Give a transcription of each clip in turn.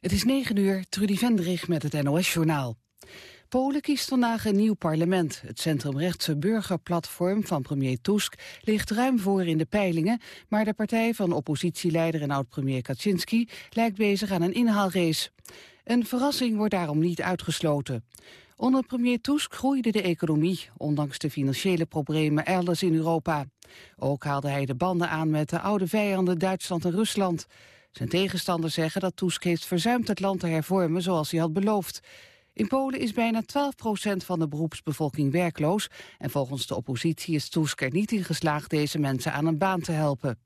Het is 9 uur, Trudy Vendrig met het NOS-journaal. Polen kiest vandaag een nieuw parlement. Het centrumrechtse burgerplatform van premier Tusk ligt ruim voor in de peilingen, maar de partij van oppositieleider en oud-premier Kaczynski lijkt bezig aan een inhaalrace. Een verrassing wordt daarom niet uitgesloten. Onder premier Tusk groeide de economie, ondanks de financiële problemen elders in Europa. Ook haalde hij de banden aan met de oude vijanden Duitsland en Rusland. Zijn tegenstanders zeggen dat Tusk heeft verzuimd het land te hervormen zoals hij had beloofd. In Polen is bijna 12 procent van de beroepsbevolking werkloos... en volgens de oppositie is Tusk er niet in geslaagd deze mensen aan een baan te helpen.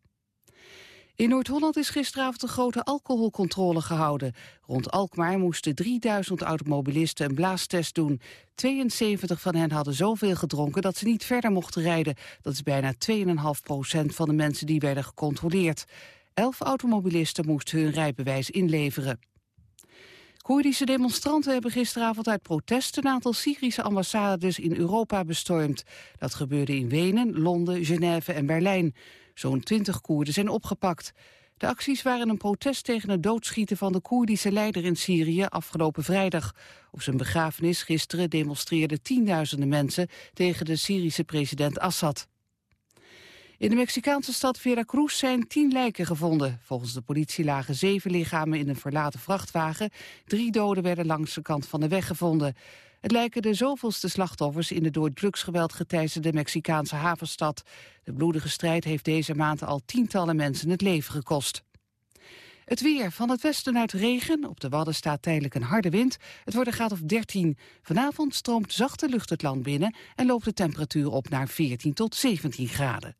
In Noord-Holland is gisteravond een grote alcoholcontrole gehouden. Rond Alkmaar moesten 3000 automobilisten een blaastest doen. 72 van hen hadden zoveel gedronken dat ze niet verder mochten rijden. Dat is bijna 2,5 procent van de mensen die werden gecontroleerd. Elf automobilisten moesten hun rijbewijs inleveren. Koerdische demonstranten hebben gisteravond uit protest een aantal Syrische ambassades in Europa bestormd. Dat gebeurde in Wenen, Londen, Genève en Berlijn. Zo'n twintig Koerden zijn opgepakt. De acties waren een protest tegen het doodschieten van de Koerdische leider in Syrië afgelopen vrijdag. Op zijn begrafenis gisteren demonstreerden tienduizenden mensen tegen de Syrische president Assad. In de Mexicaanse stad Veracruz zijn tien lijken gevonden. Volgens de politie lagen zeven lichamen in een verlaten vrachtwagen. Drie doden werden langs de kant van de weg gevonden. Het lijken de zoveelste slachtoffers in de door drugsgeweld geteisterde Mexicaanse havenstad. De bloedige strijd heeft deze maand al tientallen mensen het leven gekost. Het weer. Van het westen uit regen. Op de Wadden staat tijdelijk een harde wind. Het wordt een graad of 13. Vanavond stroomt zachte lucht het land binnen... en loopt de temperatuur op naar 14 tot 17 graden.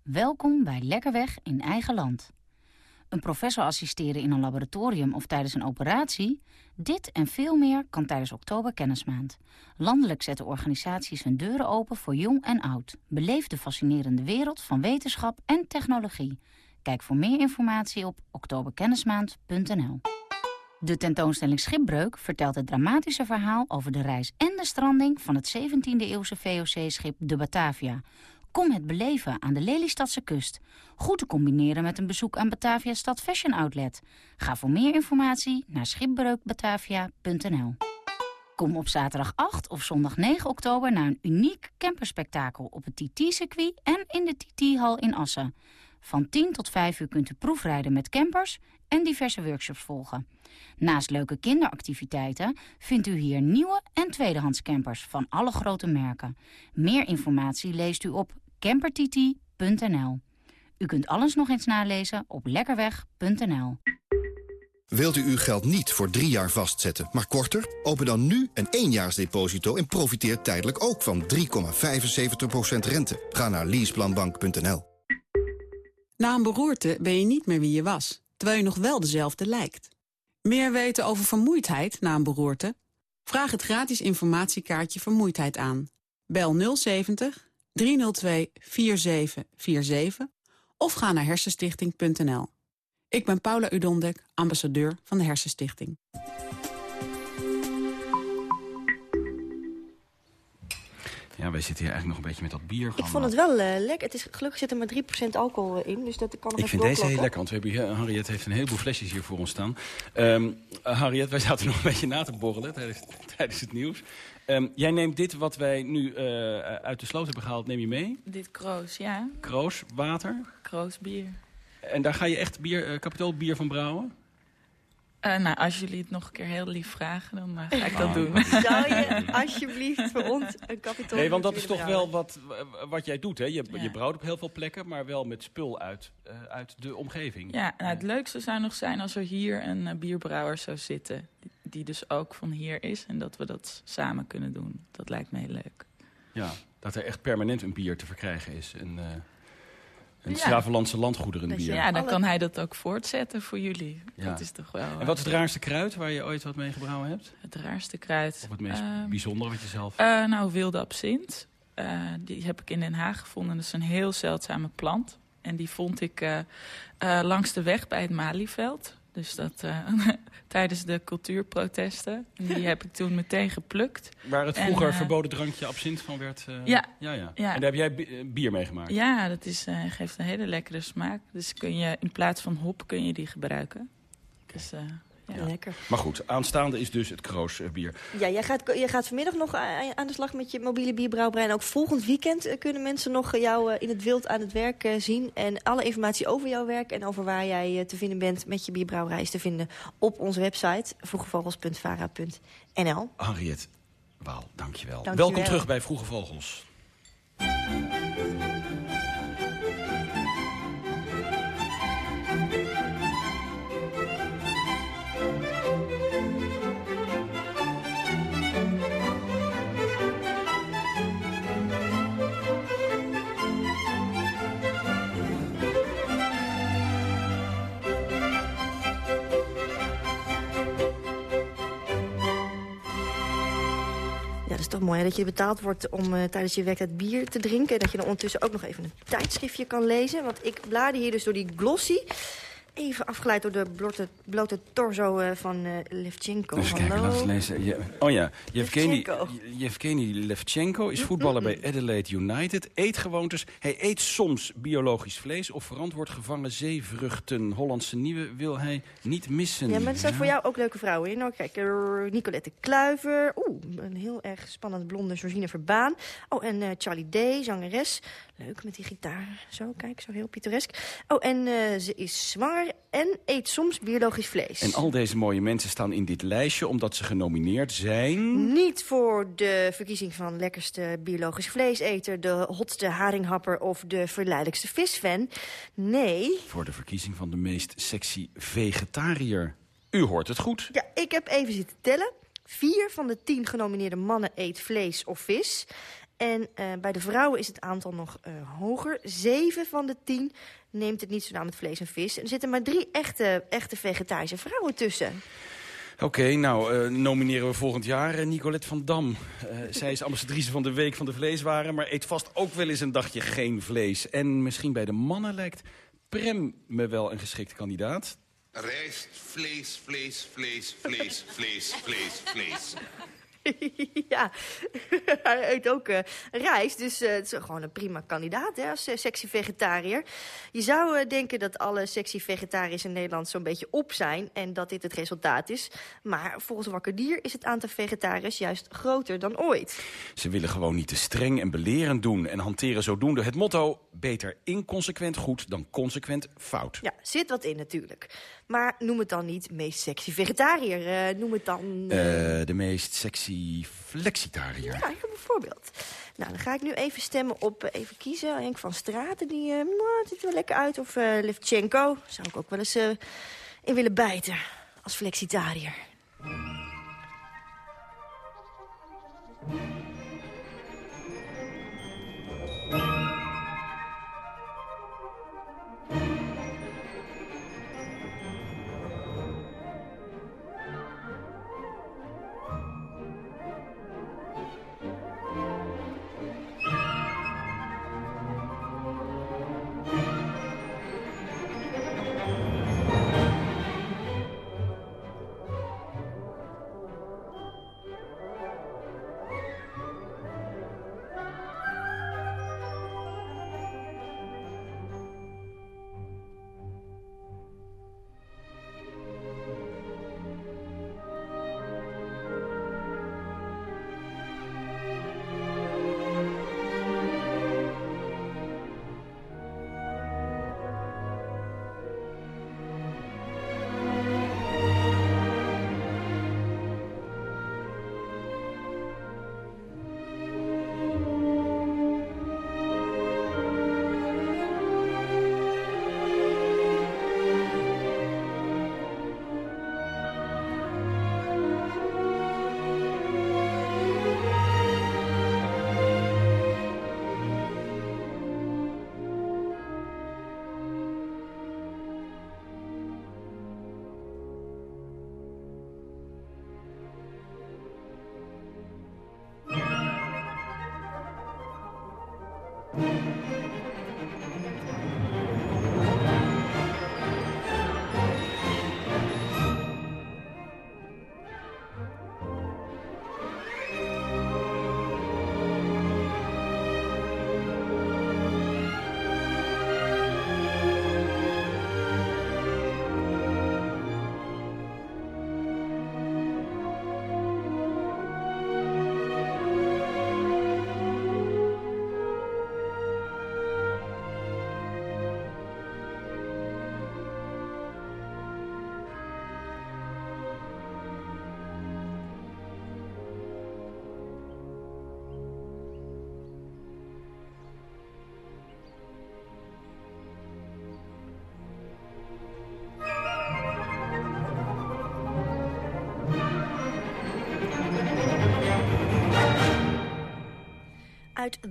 Welkom bij Lekkerweg in eigen land. Een professor assisteren in een laboratorium of tijdens een operatie? Dit en veel meer kan tijdens Oktober Kennismaand. Landelijk zetten organisaties hun deuren open voor jong en oud. Beleef de fascinerende wereld van wetenschap en technologie. Kijk voor meer informatie op oktoberkennismaand.nl. De tentoonstelling Schipbreuk vertelt het dramatische verhaal over de reis en de stranding van het 17e-eeuwse VOC-schip de Batavia Kom het beleven aan de Lelystadse kust. Goed te combineren met een bezoek aan Batavia Stad Fashion Outlet. Ga voor meer informatie naar schipbreukbatavia.nl. Kom op zaterdag 8 of zondag 9 oktober naar een uniek camperspektakel op het TT-circuit en in de TT-hal in Assen. Van 10 tot 5 uur kunt u proefrijden met campers en diverse workshops volgen. Naast leuke kinderactiviteiten vindt u hier nieuwe en tweedehands campers van alle grote merken. Meer informatie leest u op campertiti.nl. U kunt alles nog eens nalezen op lekkerweg.nl. Wilt u uw geld niet voor drie jaar vastzetten, maar korter? Open dan nu een éénjaarsdeposito en profiteer tijdelijk ook van 3,75% rente. Ga naar leaseplanbank.nl. Na een beroerte ben je niet meer wie je was, terwijl je nog wel dezelfde lijkt. Meer weten over vermoeidheid na een beroerte? Vraag het gratis informatiekaartje Vermoeidheid aan. Bel 070 302 4747 of ga naar hersenstichting.nl. Ik ben Paula Udondek, ambassadeur van de Hersenstichting. Ja, wij zitten hier eigenlijk nog een beetje met dat bier. Ik vond het wel uh, lekker. Het is, gelukkig zit er maar 3% alcohol in, dus dat kan nog Ik vind deze heel lekker, want we hebben hier, Harriet heeft een heleboel flesjes hier voor ons staan. Um, Harriet, wij zaten nog een beetje na te borrelen tijdens, tijdens het nieuws. Um, jij neemt dit wat wij nu uh, uit de sloot hebben gehaald, neem je mee? Dit kroos, ja. Kroos, water? Kroos, bier. En daar ga je echt bier, uh, kapitoolbier van brouwen? Uh, nou, als jullie het nog een keer heel lief vragen, dan uh, ga ik dat oh, doen. Zou je alsjeblieft voor ons een kapitool Nee, want dat is toch wel wat, wat jij doet, hè? Je, ja. je brouwt op heel veel plekken, maar wel met spul uit, uh, uit de omgeving. Ja, nou, het leukste zou nog zijn als er hier een bierbrouwer zou zitten. Die, dus ook van hier is en dat we dat samen kunnen doen. Dat lijkt me heel leuk. Ja, dat er echt permanent een bier te verkrijgen is. En, Een Ja. Slavenlandse landgoederenbier. Ja, dan Alle- kan hij dat ook voortzetten voor jullie. Ja. Dat is toch wel En wat is het raarste kruid waar je ooit wat mee gebrouwen hebt? het raarste kruid. Of het meest Ehm, bijzondere wat je zelf... Eh, nou, wilde absint. Eh, die heb ik in Den Haag gevonden. Dat is een heel zeldzame plant. En die vond ik eh, eh, langs de weg bij het Malieveld. Dus dat eh, tijdens de cultuurprotesten. En die heb ik toen meteen geplukt. waar het en, vroeger eh, verboden drankje absint van werd... eh, Ja. ja, ja. Ja. En daar heb jij bi- bier mee gemaakt? Ja, dat is, eh, geeft een hele lekkere smaak. Dus kun je in plaats van hop kun je die gebruiken. Dus, eh, ja. Lekker. Maar goed, aanstaande is dus het Kroos eh, bier. Ja, jij gaat, jij gaat vanmiddag nog a- aan de slag met je mobiele bierbrouwerij. En ook volgend weekend eh, kunnen mensen nog eh, jou eh, in het wild aan het werk eh, zien. En alle informatie over jouw werk en over waar jij eh, te vinden bent met je bierbrouwerij... is te vinden op onze website vroegevogels.vara.nl. Henriette Waal, dankjewel. Dankjewel. Welkom terug bij Vroege Vogels. Mooi hè, dat je betaald wordt om eh, tijdens je werktijd bier te drinken. En dat je dan ondertussen ook nog even een tijdschriftje kan lezen. Want ik blader hier dus door die glossy. Even afgeleid door de blote, blote torso eh, van eh Levchenko. Even kijken, Hallo. laten we lezen. Je- oh ja, Yevgeny, Levchenko. Levchenko is voetballer bij Adelaide United. Eetgewoontes. Hij eet soms biologisch vlees of verantwoord gevangen zeevruchten. Hollandse nieuwe wil hij niet missen. Ja, maar er Ja. voor jou ook leuke vrouwen in. Nou, kijk, eh, Nicolette Kluiver. Oeh, een heel erg spannend blonde Georgine Verbaan. Oh, en Charlie Day, zangeres. Leuk, met die gitaar. Zo, kijk, zo heel pittoresk. Oh, en eh, ze is zwanger en eet soms biologisch vlees. En al deze mooie mensen staan in dit lijstje omdat ze genomineerd zijn... Niet voor de verkiezing van lekkerste biologisch vleeseter... de hotste haringhapper of de verleidelijkste visfan. Nee, voor de verkiezing van de meest sexy vegetariër. U hoort het goed. Ja, ik heb even zitten tellen. Vier van de tien genomineerde mannen eet vlees of vis. En eh, bij de vrouwen is het aantal nog eh, hoger. Zeven van de tien neemt het niet zo met vlees en vis. En er zitten maar drie echte, echte vegetarische vrouwen tussen. Oké, nou eh, nomineren we volgend jaar Nicolette van Dam. Eh, zij is ambassadrice van de Week van de Vleeswaren... maar eet vast ook wel eens een dagje geen vlees. En misschien bij de mannen lijkt Prem me wel een geschikte kandidaat. Rijst, vlees, vlees, vlees, vlees, vlees, vlees, vlees. ja, hij eet ook eh, rijst. Dus eh, het is gewoon een prima kandidaat hè, als eh, sexy vegetariër. Je zou denken dat alle sexy vegetariërs in Nederland zo'n beetje op zijn... en dat dit het resultaat is. Maar volgens Wakker Dier is het aantal vegetariërs juist groter dan ooit. Ze willen gewoon niet te streng en belerend doen... en hanteren zodoende het motto... beter inconsequent goed dan consequent fout. Ja, zit wat in natuurlijk. Maar noem het dan niet meest sexy vegetariër. eh, noem het dan... eh, Eh, de meest sexy flexitariër. Ja, ik heb een voorbeeld. Nou, dan ga ik nu even stemmen op, even kiezen. Henk van Straten, die nou, ziet er wel lekker uit. Of Levchenko, zou ik ook wel eens in willen bijten als flexitariër.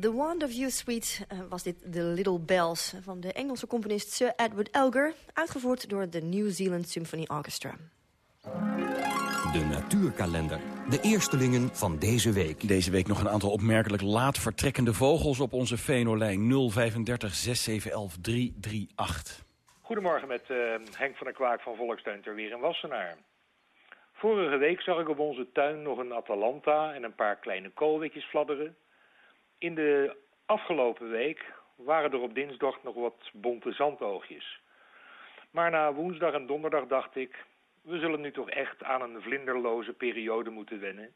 The Wand of You Suite uh, was dit The Little Bells... van de Engelse componist Sir Edward Elgar... uitgevoerd door de New Zealand Symphony Orchestra. De natuurkalender. De eerstelingen van deze week. Deze week nog een aantal opmerkelijk laat vertrekkende vogels op onze Venolijn 035 6711 338. Goedemorgen met uh, Henk van der Kwaak van Volkstuin ter Weer in Wassenaar. Vorige week zag ik op onze tuin nog een Atalanta en een paar kleine koolwitjes fladderen. In de afgelopen week waren er op dinsdag nog wat bonte zandoogjes. Maar na woensdag en donderdag dacht ik, we zullen nu toch echt aan een vlinderloze periode moeten wennen.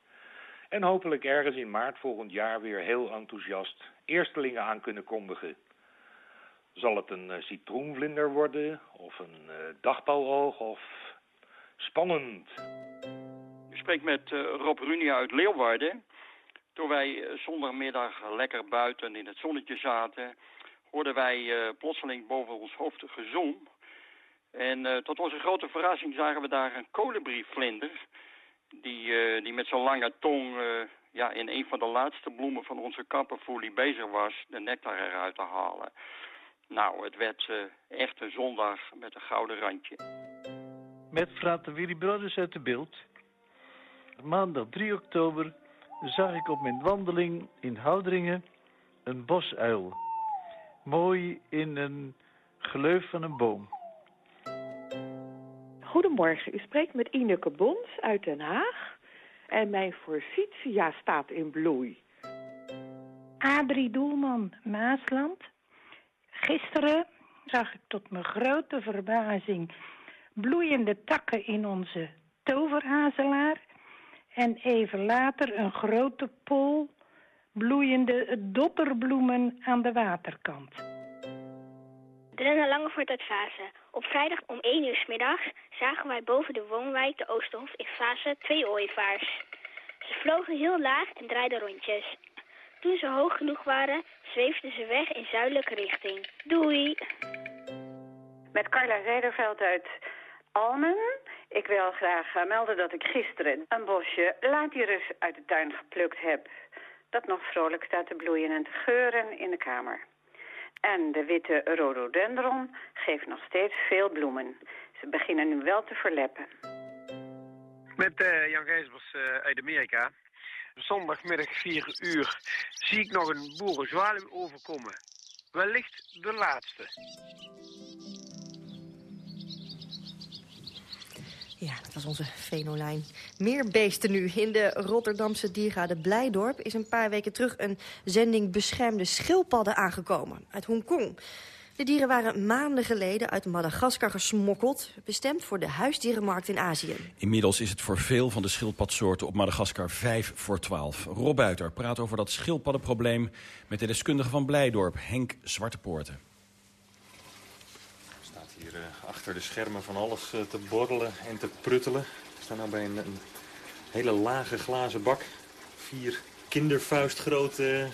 En hopelijk ergens in maart volgend jaar weer heel enthousiast eerstelingen aan kunnen kondigen. Zal het een uh, citroenvlinder worden, of een uh, dagpauwoog, of spannend? U spreekt met uh, Rob Runia uit Leeuwarden. Toen wij zondagmiddag lekker buiten in het zonnetje zaten... hoorden wij plotseling boven ons hoofd gezom. En uh, tot onze grote verrassing zagen we daar een kolibrievlinder... die, die met zijn lange tong ja, in een van de laatste bloemen van onze kappenfolie bezig was... de nectar eruit te halen. Nou, het werd echt een zondag met een gouden randje. Met Frater Willy Brothers uit de beeld. Maandag 3 oktober zag ik op mijn wandeling in Houderingen een bosuil. Mooi in een gleuf van een boom. Goedemorgen, u spreekt met Ineke Bons uit Den Haag. En mijn forsythia staat in bloei. Adrie Doelman, Maasland. Gisteren zag ik tot mijn grote verbazing bloeiende takken in onze toverhazelaar. En even later een grote pol bloeiende dotterbloemen aan de waterkant. Drenne Langevoort uit Fase. Op vrijdag om 1 uur s middags zagen wij boven de woonwijk de Oosterhof in Fase twee ooievaars. Ze vlogen heel laag en draaiden rondjes. Toen ze hoog genoeg waren, zweefden ze weg in zuidelijke richting. Doei! Met Carla Zijderveld uit Almen. Ik wil graag melden dat ik gisteren een bosje laatierus uit de tuin geplukt heb. Dat nog vrolijk staat te bloeien en te geuren in de kamer. En de witte rhododendron geeft nog steeds veel bloemen. Ze beginnen nu wel te verleppen. Met uh, Jan Gijsbers uh, uit Amerika. Zondagmiddag 4 uur zie ik nog een boerenzwaluw overkomen. Wellicht de laatste. Ja, dat was onze Venolijn. Meer beesten nu. In de Rotterdamse diergaarde Blijdorp is een paar weken terug een zending beschermde schildpadden aangekomen uit Hongkong. De dieren waren maanden geleden uit Madagaskar gesmokkeld... bestemd voor de huisdierenmarkt in Azië. Inmiddels is het voor veel van de schildpadsoorten op Madagaskar 5 voor 12. Rob Buiter praat over dat schildpaddenprobleem... met de deskundige van Blijdorp, Henk Zwartepoorten. Uh, achter de schermen van alles uh, te borrelen en te pruttelen. We staan nou bij een, een hele lage glazen bak. Vier kindervuistgrote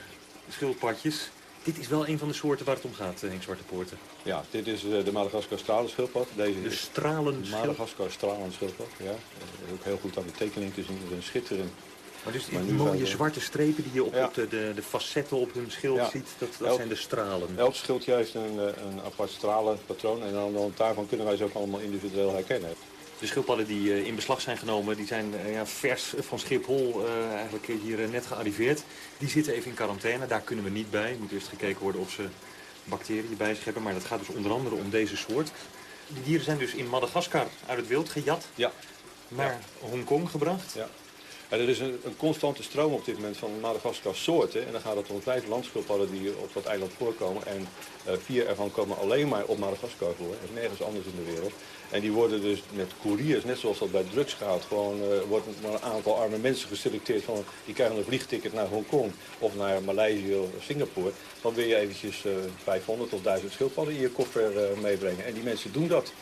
schildpadjes... Dit is wel een van de soorten waar het om gaat, Henk Zwarte Poorten. Ja, dit is de Madagaskar stralenschildpad. Deze de stralen Madagaskar stralenschildpad, ja. Ook heel goed aan de tekening te zien. Het is een schitterend. Maar dus die maar mooie zwarte strepen die je op, ja. op de, de, de, facetten op hun schild ja. ziet, dat, dat elk, zijn de stralen. Elk schildje heeft een, een apart stralenpatroon en dan, dan, daarvan kunnen wij ze ook allemaal individueel herkennen. De schildpadden die uh, in beslag zijn genomen, die zijn ja, vers van Schiphol uh, eigenlijk hier net gearriveerd. Die zitten even in quarantaine, daar kunnen we niet bij. Er moet eerst gekeken worden of ze bacteriën bij zich hebben. Maar dat gaat dus onder andere om deze soort. Die dieren zijn dus in Madagaskar uit het wild gejat, ja. naar ja. Hongkong gebracht. Ja. Er is een, een, constante stroom op dit moment van Madagaskar soorten. En dan gaat het om vijf landschildpadden die op dat eiland voorkomen. En uh, vier ervan komen alleen maar op Madagaskar voor. En nergens anders in de wereld. En die worden dus met couriers, net zoals dat bij drugs gaat, gewoon uh, wordt een aantal arme mensen geselecteerd van die krijgen een vliegticket naar Hongkong of naar Maleisië of Singapore. Dan wil je eventjes uh, 500 of 1000 schildpadden in je koffer meebrengen. En die mensen doen dat.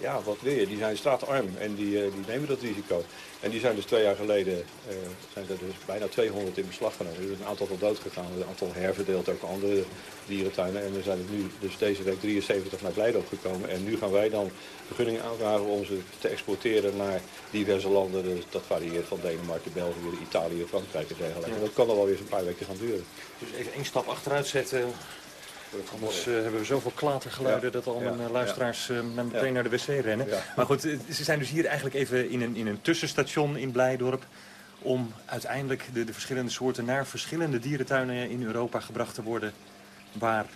Ja, wat wil je? Die zijn straatarm en die, eh, die nemen dat risico. En die zijn dus twee jaar geleden, uh, zijn er dus bijna 200 in beslag genomen. Er is een aantal van dood gegaan, een aantal herverdeeld, ook andere dierentuinen. En er zijn er nu dus deze week 73 naar Blijdorp gekomen. En nu gaan wij dan vergunningen aanvragen om ze te exporteren naar diverse landen. Dus dat varieert van Denemarken, België, Italië, Frankrijk en dergelijke. En dat kan al wel weer eens een paar weken gaan duren. Dus even één stap achteruit zetten. Anders uh, hebben we zoveel klatergeluiden ja. dat al mijn ja. luisteraars uh, meteen naar de wc rennen. Maar goed, ze zijn dus hier eigenlijk even in een, in een tussenstation in Blijdorp... om uiteindelijk de, de verschillende soorten naar verschillende dierentuinen in Europa gebracht te worden... waar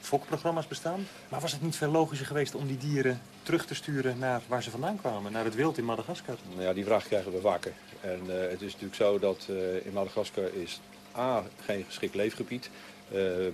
fokprogramma's bestaan. Maar was het niet veel logischer geweest om die dieren terug te sturen naar waar ze vandaan kwamen? Naar het wild in Madagaskar? Nou ja, die vraag krijgen we vaker. En uh, het is natuurlijk zo dat in Madagaskar is A, geen geschikt leefgebied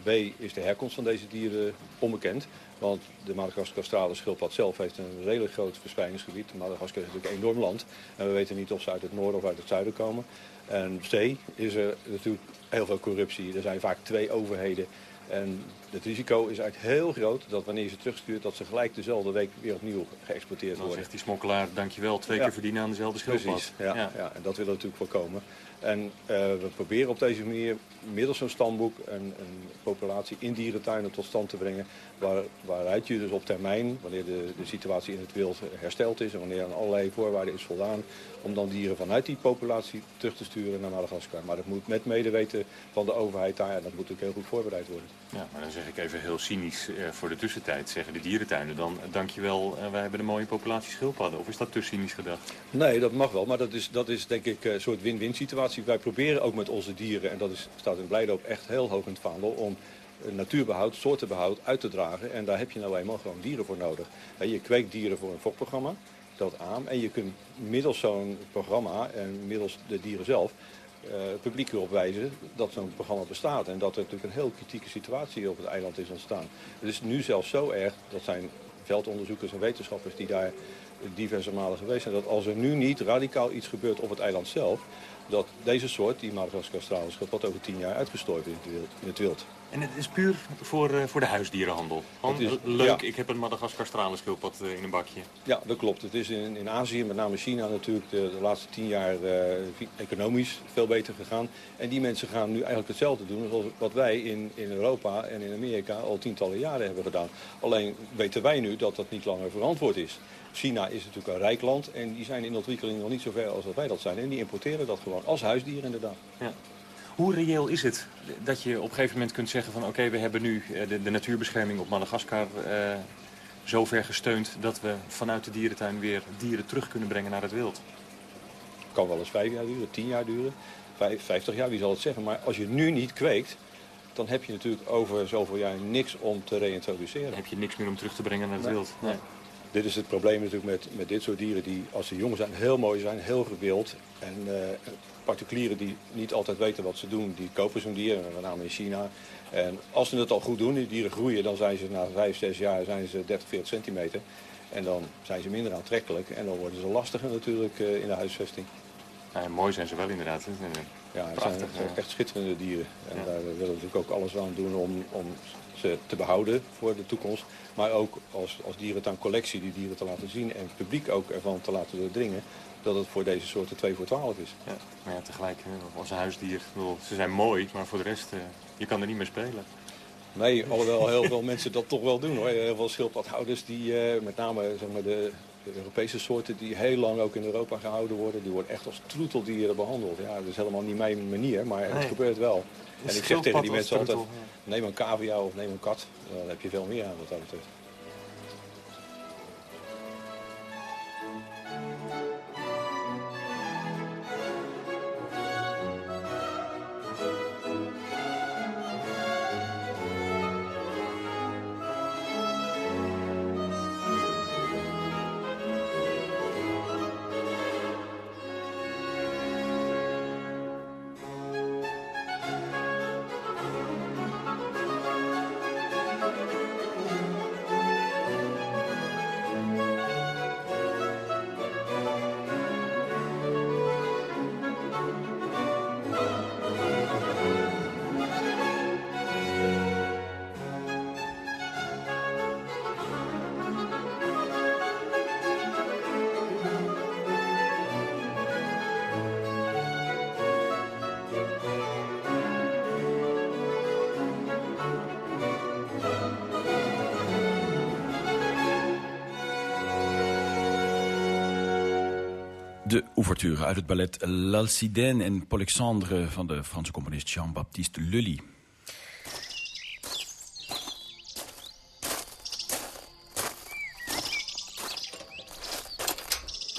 B is de herkomst van deze dieren onbekend. Want de Madagaskar-strale schildpad zelf heeft een redelijk groot verspreidingsgebied. Madagaskar is natuurlijk een enorm land. En we weten niet of ze uit het noorden of uit het zuiden komen. En C is er natuurlijk heel veel corruptie. Er zijn vaak twee overheden. En het risico is eigenlijk heel groot dat wanneer je ze terugstuurt... dat ze gelijk dezelfde week weer opnieuw geëxporteerd worden. Dan zegt die smokkelaar, dankjewel, twee ja. keer verdienen aan dezelfde schildpad. Precies, ja, ja. ja, en dat willen we natuurlijk voorkomen. En uh, we proberen op deze manier middels zo'n stamboek een, een, populatie in dierentuinen tot stand te brengen. Waar, waaruit je dus op termijn, wanneer de, de situatie in het wild hersteld is en wanneer aan allerlei voorwaarden is voldaan, om dan dieren vanuit die populatie terug te sturen naar Madagaskar. Maar dat moet met medeweten van de overheid daar en dat moet ook heel goed voorbereid worden. Ja, maar dan zeg ik even heel cynisch uh, voor de tussentijd, zeggen de dierentuinen dan, dankjewel, uh, wij hebben een mooie populatie schildpadden. Of is dat te cynisch gedacht? Nee, dat mag wel, maar dat is, dat is denk ik een soort win-win situatie. Wij proberen ook met onze dieren, en dat is, staat in Blijdorp echt heel hoog in het vaandel, om natuurbehoud, soortenbehoud uit te dragen. En daar heb je nou eenmaal gewoon dieren voor nodig. Je kweekt dieren voor een fokprogramma, dat aan. En je kunt middels zo'n programma en middels de dieren zelf uh, publiek erop wijzen dat zo'n programma bestaat. En dat er natuurlijk een heel kritieke situatie op het eiland is ontstaan. Het is nu zelfs zo erg, dat zijn veldonderzoekers en wetenschappers die daar diverse malen geweest zijn, dat als er nu niet radicaal iets gebeurt op het eiland zelf, dat deze soort, die Madagaskar straalschildpad, over tien jaar uitgestorven is in het wild. En het is puur voor, uh, voor de huisdierenhandel. Het is, Leuk, ja. ik heb een Madagaskar stralenschildpad uh, in een bakje. Ja, dat klopt. Het is in, in Azië, met name China natuurlijk, de, de laatste tien jaar uh, economisch veel beter gegaan. En die mensen gaan nu eigenlijk hetzelfde doen als wat wij in, in Europa en in Amerika al tientallen jaren hebben gedaan. Alleen weten wij nu dat dat niet langer verantwoord is. China is natuurlijk een rijk land en die zijn in ontwikkeling nog niet zo ver als dat wij dat zijn. En die importeren dat gewoon als huisdier inderdaad. Ja. Hoe reëel is het dat je op een gegeven moment kunt zeggen van... oké, okay, we hebben nu de, de, natuurbescherming op Madagaskar uh, zo ver gesteund... dat we vanuit de dierentuin weer dieren terug kunnen brengen naar het wild? Het kan wel eens vijf jaar duren, tien jaar duren, vijf, vijftig jaar, wie zal het zeggen. Maar als je nu niet kweekt, dan heb je natuurlijk over zoveel jaar niks om te reintroduceren. Dan heb je niks meer om terug te brengen naar het nee. wild. Nee. Dit is het probleem natuurlijk met, met dit soort dieren die als ze jong zijn heel mooi zijn, heel gewild. En uh, particulieren die niet altijd weten wat ze doen, die kopen zo'n dier, met name in China. En als ze het al goed doen, die dieren groeien, dan zijn ze na 5, 6 jaar zijn ze 30, 40 centimeter. En dan zijn ze minder aantrekkelijk en dan worden ze lastiger natuurlijk uh, in de huisvesting. Ja, mooi zijn ze wel inderdaad. Ja, het zijn, zijn echt schitterende dieren. En ja. daar willen we natuurlijk ook alles aan doen om, om ze te behouden voor de toekomst. Maar ook als, als dierentuincollectie die dieren te laten zien en het publiek ook ervan te laten doordringen dat het voor deze soorten 2 voor 12 is. Ja, maar ja, tegelijk als huisdier, bedoel, ze zijn mooi, maar voor de rest, uh, je kan er niet mee spelen. Nee, alhoewel heel veel mensen dat toch wel doen hoor. Heel veel schildpadhouders die, uh, met name zeg maar, de, de, Europese soorten die heel lang ook in Europa gehouden worden, die worden echt als troeteldieren behandeld. Ja, dat is helemaal niet mijn manier, maar nee. het gebeurt wel. En ik zeg tegen die mensen altijd, neem een cavia of neem een kat, dan heb je veel meer aan wat dat betreft. De ouverture uit het ballet L'Alcidène en Polexandre van de Franse componist Jean-Baptiste Lully.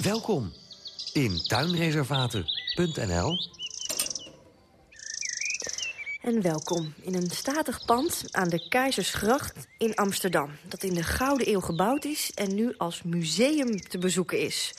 Welkom in tuinreservaten.nl En welkom in een statig pand aan de Keizersgracht in Amsterdam... dat in de Gouden Eeuw gebouwd is en nu als museum te bezoeken is.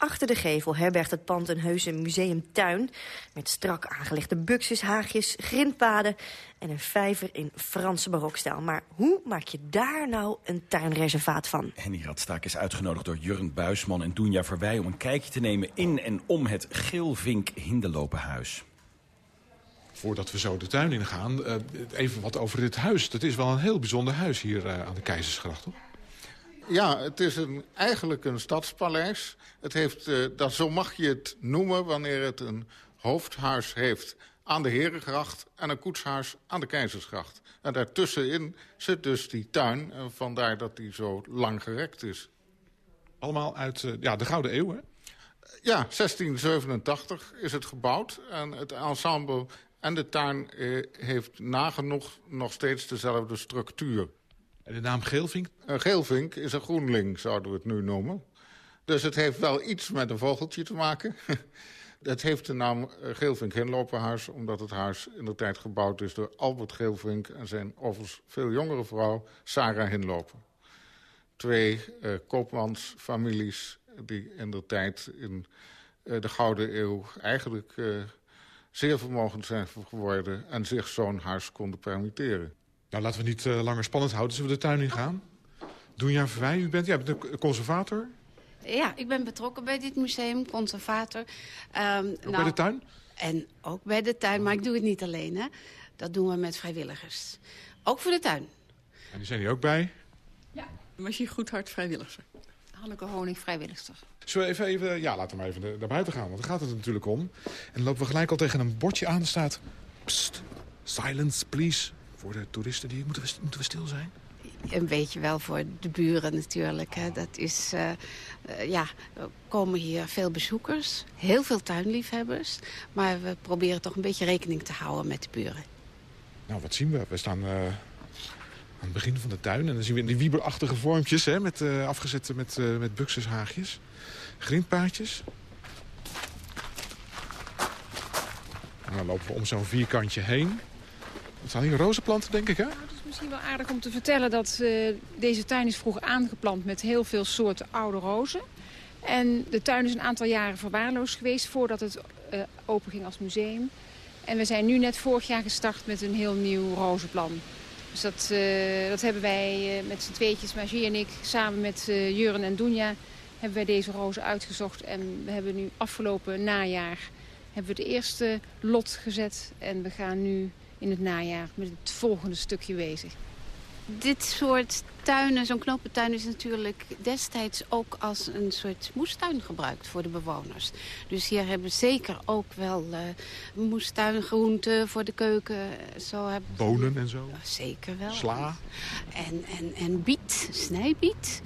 Achter de gevel herbergt het pand een heuse museumtuin... met strak aangelegde buxus, haagjes, grindpaden... en een vijver in Franse barokstijl. Maar hoe maak je daar nou een tuinreservaat van? Henny Radstaak is uitgenodigd door Jurgen Buisman en Doenja Verwij... om een kijkje te nemen in en om het Geelvink Hindelopenhuis. Voordat we zo de tuin ingaan, uh, even wat over dit huis. Dat is wel een heel bijzonder huis hier uh, aan de Keizersgracht, toch? Ja, het is een, eigenlijk een stadspaleis. Het heeft, uh, dat, zo mag je het noemen wanneer het een hoofdhuis heeft aan de Herengracht... en een koetshuis aan de Keizersgracht. En daartussenin zit dus die tuin, en vandaar dat die zo lang gerekt is. Allemaal uit ja, de Gouden Eeuw, hè? Ja, 1687 is het gebouwd. En het ensemble en de tuin eh, heeft nagenoeg nog steeds dezelfde structuur. De naam Geelvink? Een geelvink is een groenling, zouden we het nu noemen. Dus het heeft wel iets met een vogeltje te maken. het heeft de naam Geelvink Hinlopenhuis... omdat het huis in de tijd gebouwd is door Albert Geelvink... en zijn overigens veel jongere vrouw, Sarah Hinlopen. Twee uh, koopmansfamilies die in de tijd in uh, de Gouden Eeuw... eigenlijk zeer vermogend zijn geworden... en zich zo'n huis konden permitteren. Nou, laten we niet uh, langer spannend houden. Zullen we de tuin in gaan? Doenja Verwij, u bent, ja, bent de conservator? Ja, ik ben betrokken bij dit museum, conservator. Um, ook nou, bij de tuin? En ook bij de tuin, maar ik doe het niet alleen. Hè. Dat doen we met vrijwilligers. Ook voor de tuin. En die zijn hier ook bij? Ja, Magie Goedhart, vrijwilliger. Hanneke Honing, vrijwilligster. Zullen we even, even, ja, laten we maar even naar buiten gaan, want daar gaat het natuurlijk om. En dan lopen we gelijk al tegen een bordje aan, staat... Psst, silence, please. Voor de toeristen, die, moeten, we, moeten we stil zijn? Een beetje wel voor de buren natuurlijk. Hè. Dat is, uh, uh, ja, er komen hier veel bezoekers, heel veel tuinliefhebbers. Maar we proberen toch een beetje rekening te houden met de buren. Nou, wat zien we? We staan uh, aan het begin van de tuin. En dan zien we die wieberachtige vormpjes, hè, met, afgezet met, met buxushaagjes. Grindpaadjes. En dan lopen we om zo'n vierkantje heen. Het zijn hier rozenplanten, denk ik, hè? Nou, het is misschien wel aardig om te vertellen dat uh, deze tuin is vroeg aangeplant met heel veel soorten oude rozen. En de tuin is een aantal jaren verwaarloosd geweest voordat het uh, open ging als museum. En we zijn nu net vorig jaar gestart met een heel nieuw rozenplan. Dus dat, uh, dat hebben wij met z'n tweetjes, Magie en ik, samen met Juren en Doenja... hebben wij deze rozen uitgezocht. En we hebben nu afgelopen najaar hebben we de eerste lot gezet. En we gaan nu in het najaar met het volgende stukje bezig. Dit soort tuinen, zo'n knopentuin is natuurlijk destijds ook als een soort moestuin gebruikt voor de bewoners. Dus hier hebben zeker ook wel uh, moestuingroenten voor de keuken. Zo hebben Bonen en zo? Zeker wel. Sla? En, en, en biet, snijbiet.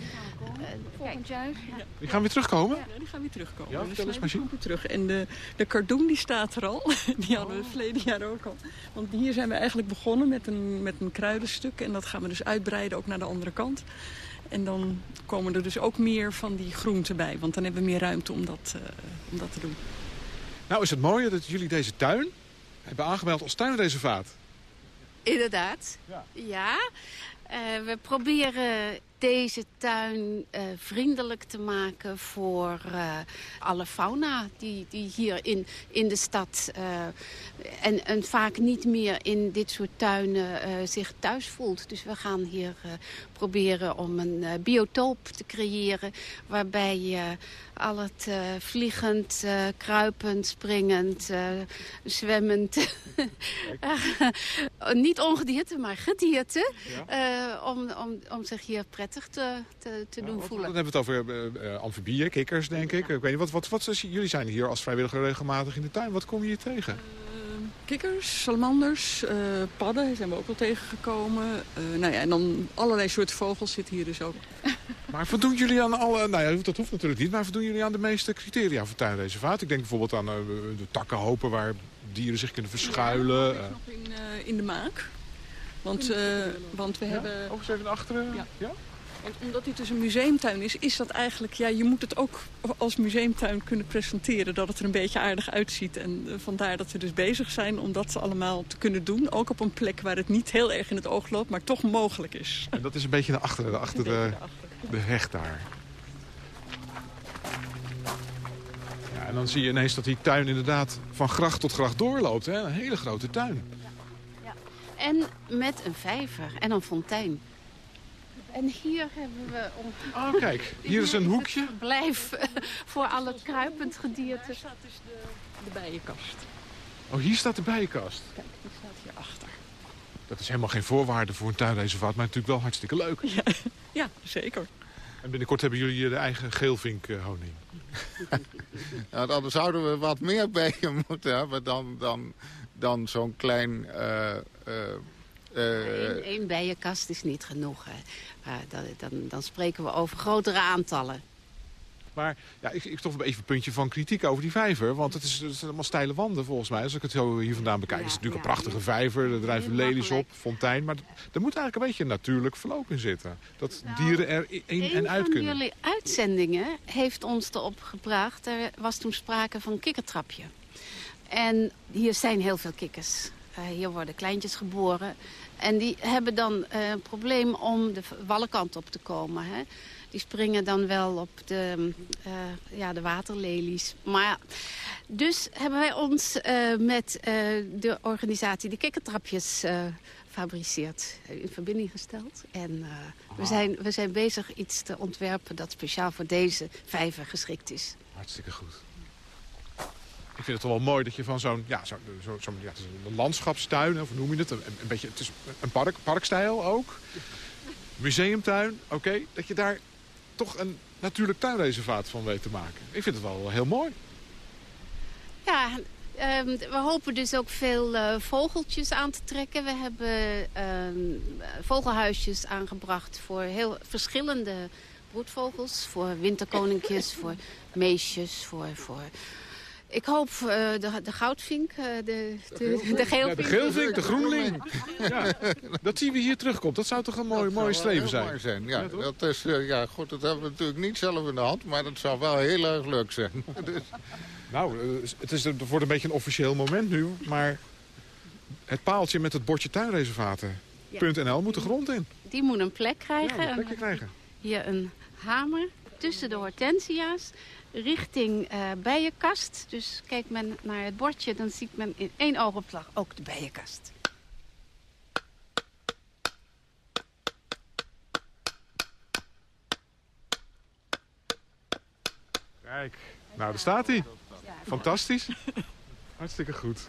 Uh, volgend jaar. Ja. Die gaan weer terugkomen? Ja, die gaan weer terugkomen. Ja, vertel eens maar zien. terug. En de, de cardoen die staat er al. Die hadden we het verleden jaar ook al. Want hier zijn we eigenlijk begonnen met een, met een kruidenstuk. En dat gaan we dus uitbreiden ook naar de andere kant. En dan komen er dus ook meer van die groenten bij. Want dan hebben we meer ruimte om dat, uh, om dat te doen. Nou is het mooie dat jullie deze tuin hebben aangemeld als tuinreservaat. Inderdaad. Ja. ja. Uh, we proberen deze tuin uh, vriendelijk te maken voor uh, alle fauna die, die hier in, in de stad uh, en, en vaak niet meer in dit soort tuinen zich thuis voelt. Dus we gaan hier proberen om een biotoop te creëren waarbij al het vliegend, kruipend, springend, zwemmend, niet ongedierte, maar gedierte, ja. om, om, om zich hier prettig te, te, te doen wat, voelen. Dan hebben we het over uh, amfibieën, kikkers, denk ik. ik weet niet, wat, wat, wat, wat, jullie zijn hier als vrijwilliger regelmatig in de tuin. Wat kom je hier tegen? Kikkers, salamanders, uh, padden zijn we ook wel tegengekomen. nou ja, en dan allerlei soorten vogels zitten hier dus ook. Maar voldoen jullie aan alle... Nou ja, dat hoeft natuurlijk niet. Maar voldoen jullie aan de meeste criteria voor tuinreservaat? Ik denk bijvoorbeeld aan uh, de takkenhopen waar dieren zich kunnen verschuilen. Ja, nog in, in de maak. Want, uh, want we ja? hebben... Overigens even naar achteren. Ja. ja? Want omdat dit dus een museumtuin is, is dat eigenlijk... Ja, je moet het ook als museumtuin kunnen presenteren. Dat het er een beetje aardig uitziet. En uh, vandaar dat we dus bezig zijn om dat allemaal te kunnen doen. Ook op een plek waar het niet heel erg in het oog loopt, maar toch mogelijk is. En dat is een beetje naar achteren, achter de, de heg daar. Ja, en dan zie je ineens dat die tuin inderdaad van gracht tot gracht doorloopt. Hè? Een hele grote tuin. En met een vijver en een fontein. En hier hebben we... Om... Oh, kijk. Hier is een hoekje. Het verblijf voor alle kruipend gedierte. Daar staat dus de, de bijenkast. Oh, hier staat de bijenkast. Kijk, die staat hierachter. Dat is helemaal geen voorwaarde voor een tuinreservaat, maar natuurlijk wel hartstikke leuk. Ja, ja zeker. En binnenkort hebben jullie je eigen geelvinkhoning. nou, dan zouden we wat meer bijen moeten hebben dan, dan, dan zo'n klein... Uh, uh, Eén uh, bijenkast is niet genoeg. Hè. Dan, dan, dan, spreken we over grotere aantallen. Maar ja, ik, ik toch even een puntje van kritiek over die vijver. Want het, is, het zijn allemaal steile wanden volgens mij. Als ik het zo hier vandaan bekijk. Ja, is het natuurlijk ja, een prachtige vijver. Er drijven lelies op, fontein. Maar er moet eigenlijk een beetje een natuurlijk verloop in zitten. Dat nou, dieren er in en uit kunnen. Een van jullie uitzendingen heeft ons erop gebracht. Er was toen sprake van kikkertrapje. En hier zijn heel veel kikkers. Uh, hier worden kleintjes geboren. En die hebben dan uh, een probleem om de wallenkant op te komen. Hè? Die springen dan wel op de, uh, ja, de waterlelies. Maar ja, dus hebben wij ons uh, met de organisatie die kikkertrapjes fabriceert in verbinding gesteld. En we, zijn, we zijn bezig iets te ontwerpen dat speciaal voor deze vijver geschikt is. Hartstikke goed. Ik vind het wel mooi dat je van zo'n ja, zo, landschapstuin, of hoe noem je het? Een, beetje, het is een park, parkstijl ook. Museumtuin, oké. Dat je daar toch een natuurlijk tuinreservaat van weet te maken. Ik vind het wel heel mooi. Ja, um, we hopen dus ook veel uh, vogeltjes aan te trekken. We hebben um, vogelhuisjes aangebracht voor heel verschillende broedvogels. Voor winterkoninkjes, voor meesjes, voor... voor ik hoop uh, de, de goudvink, uh, de, de, de, de geelvink. Ja, de geelvink, de groenling. Ja, dat zien we hier terugkomt. Dat zou toch een mooi, mooi streven zijn? Mooi zijn. Ja, ja dat, is, uh, ja, goed, dat hebben we natuurlijk niet zelf in de hand, maar dat zou wel heel erg leuk zijn. dus... Nou, het, is, het wordt een beetje een officieel moment nu, maar het paaltje met het bordje tuinreservaten.nl ja. moet de grond in. Die moet een plek krijgen. Ja, een plekje krijgen. Hier een hamer tussen de hortensia's richting uh, bijenkast. Dus kijkt men naar het bordje, dan ziet men in één oogopslag ook de bijenkast. Kijk, nou daar staat hij. Fantastisch. Hartstikke goed.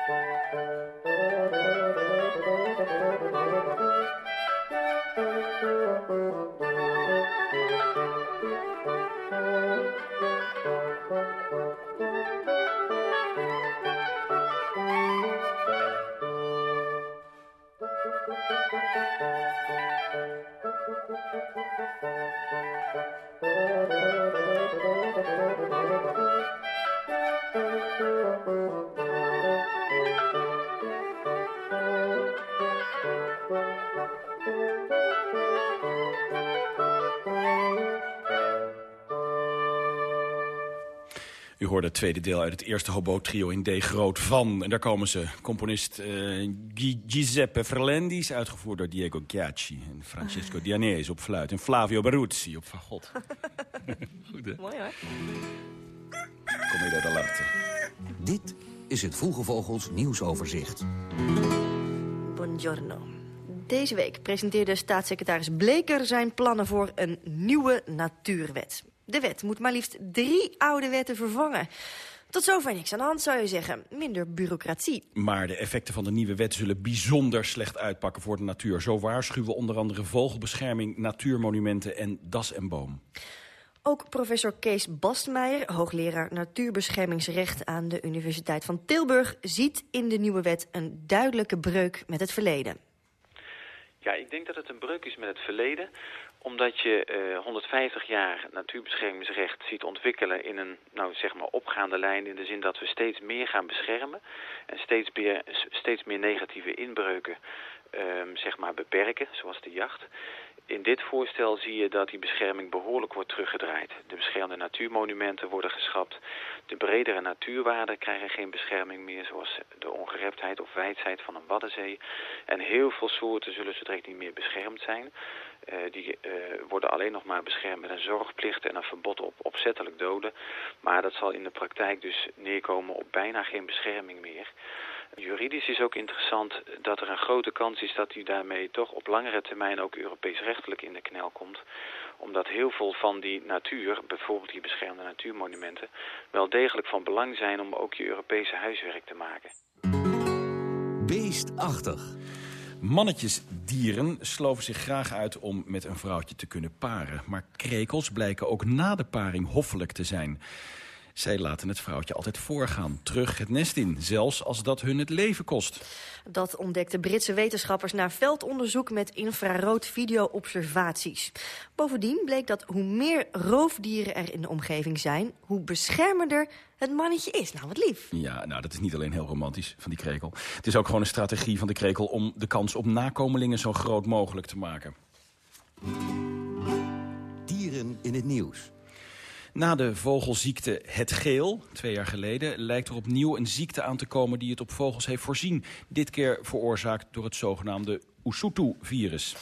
U hoorde het tweede deel uit het eerste hobo-trio in D groot van. En daar komen ze. Componist uh, Giuseppe Ferlendis, uitgevoerd door Diego Giacchi. En Francesco Dianese op fluit. En Flavio Baruzzi op fagot. Goed, hè? Mooi, hoor. Kom je daar laten. Dit is het Vroege Vogels nieuwsoverzicht. Buongiorno. Deze week presenteerde staatssecretaris Bleker zijn plannen voor een nieuwe natuurwet. De wet moet maar liefst drie oude wetten vervangen. Tot zover niks aan de hand, zou je zeggen. Minder bureaucratie. Maar de effecten van de nieuwe wet zullen bijzonder slecht uitpakken voor de natuur. Zo waarschuwen onder andere vogelbescherming, natuurmonumenten en das en boom. Ook professor Kees Bastmeijer, hoogleraar natuurbeschermingsrecht aan de Universiteit van Tilburg, ziet in de nieuwe wet een duidelijke breuk met het verleden. Ja, ik denk dat het een breuk is met het verleden omdat je uh, 150 jaar natuurbeschermingsrecht ziet ontwikkelen in een nou, zeg maar opgaande lijn... in de zin dat we steeds meer gaan beschermen en steeds meer, steeds meer negatieve inbreuken um, zeg maar beperken, zoals de jacht. In dit voorstel zie je dat die bescherming behoorlijk wordt teruggedraaid. De beschermde natuurmonumenten worden geschrapt. De bredere natuurwaarden krijgen geen bescherming meer, zoals de ongereptheid of wijdheid van een waddenzee. En heel veel soorten zullen zo direct niet meer beschermd zijn. Uh, die uh, worden alleen nog maar beschermd met een zorgplicht en een verbod op opzettelijk doden. Maar dat zal in de praktijk dus neerkomen op bijna geen bescherming meer. Juridisch is ook interessant dat er een grote kans is dat u daarmee toch op langere termijn ook Europees rechtelijk in de knel komt. Omdat heel veel van die natuur, bijvoorbeeld die beschermde natuurmonumenten, wel degelijk van belang zijn om ook je Europese huiswerk te maken. Beestachtig. Mannetjesdieren sloven zich graag uit om met een vrouwtje te kunnen paren. Maar krekels blijken ook na de paring hoffelijk te zijn. Zij laten het vrouwtje altijd voorgaan, terug het nest in, zelfs als dat hun het leven kost. Dat ontdekten Britse wetenschappers na veldonderzoek met infrarood video-observaties. Bovendien bleek dat hoe meer roofdieren er in de omgeving zijn, hoe beschermender het mannetje is. Nou, wat lief. Ja, nou, dat is niet alleen heel romantisch van die krekel. Het is ook gewoon een strategie van de krekel om de kans op nakomelingen zo groot mogelijk te maken. Dieren in het nieuws. Na de vogelziekte het geel, twee jaar geleden... lijkt er opnieuw een ziekte aan te komen die het op vogels heeft voorzien. Dit keer veroorzaakt door het zogenaamde Usutu-virus.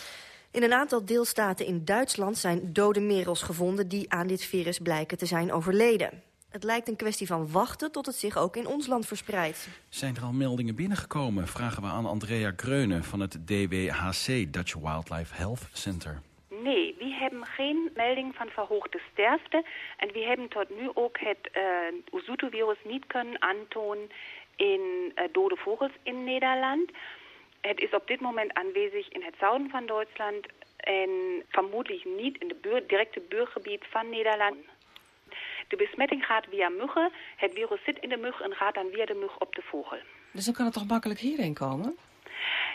In een aantal deelstaten in Duitsland zijn dode merels gevonden... die aan dit virus blijken te zijn overleden. Het lijkt een kwestie van wachten tot het zich ook in ons land verspreidt. Zijn er al meldingen binnengekomen? Vragen we aan Andrea Greunen van het DWHC, Dutch Wildlife Health Center. Nee, we hebben geen melding van verhoogde sterfte. En we hebben tot nu ook het uh, Usutu-virus niet kunnen aantonen in uh, dode vogels in Nederland. Het is op dit moment aanwezig in het zuiden van Duitsland en vermoedelijk niet in het directe buurgebied van Nederland. De besmetting gaat via muggen. Het virus zit in de mug en gaat dan via de mug op de vogel. Dus dan kan het toch makkelijk hierheen komen?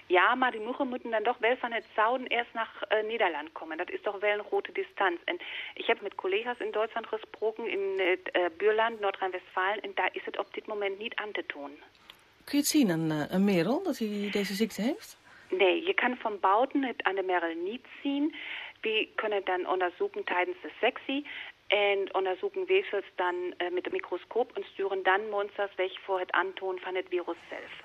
Ja, maar die muggen moeten dan toch wel van het zuiden eerst naar uh, Nederland komen. Dat is toch wel een grote distanz. En ik heb met collega's in Duitsland gesproken, in het uh, buurland Noord-Rijn-Westfalen. En daar is het op dit moment niet aan te doen. Kun je het zien, een, uh, een merel, dat hij deze ziekte heeft? Nee, je kan van buiten het aan de merel niet zien. We kunnen het dan onderzoeken tijdens de sectie. En onderzoeken weefsels dan uh, met een microscoop en sturen dan monsters weg voor het aantonen van het virus zelf.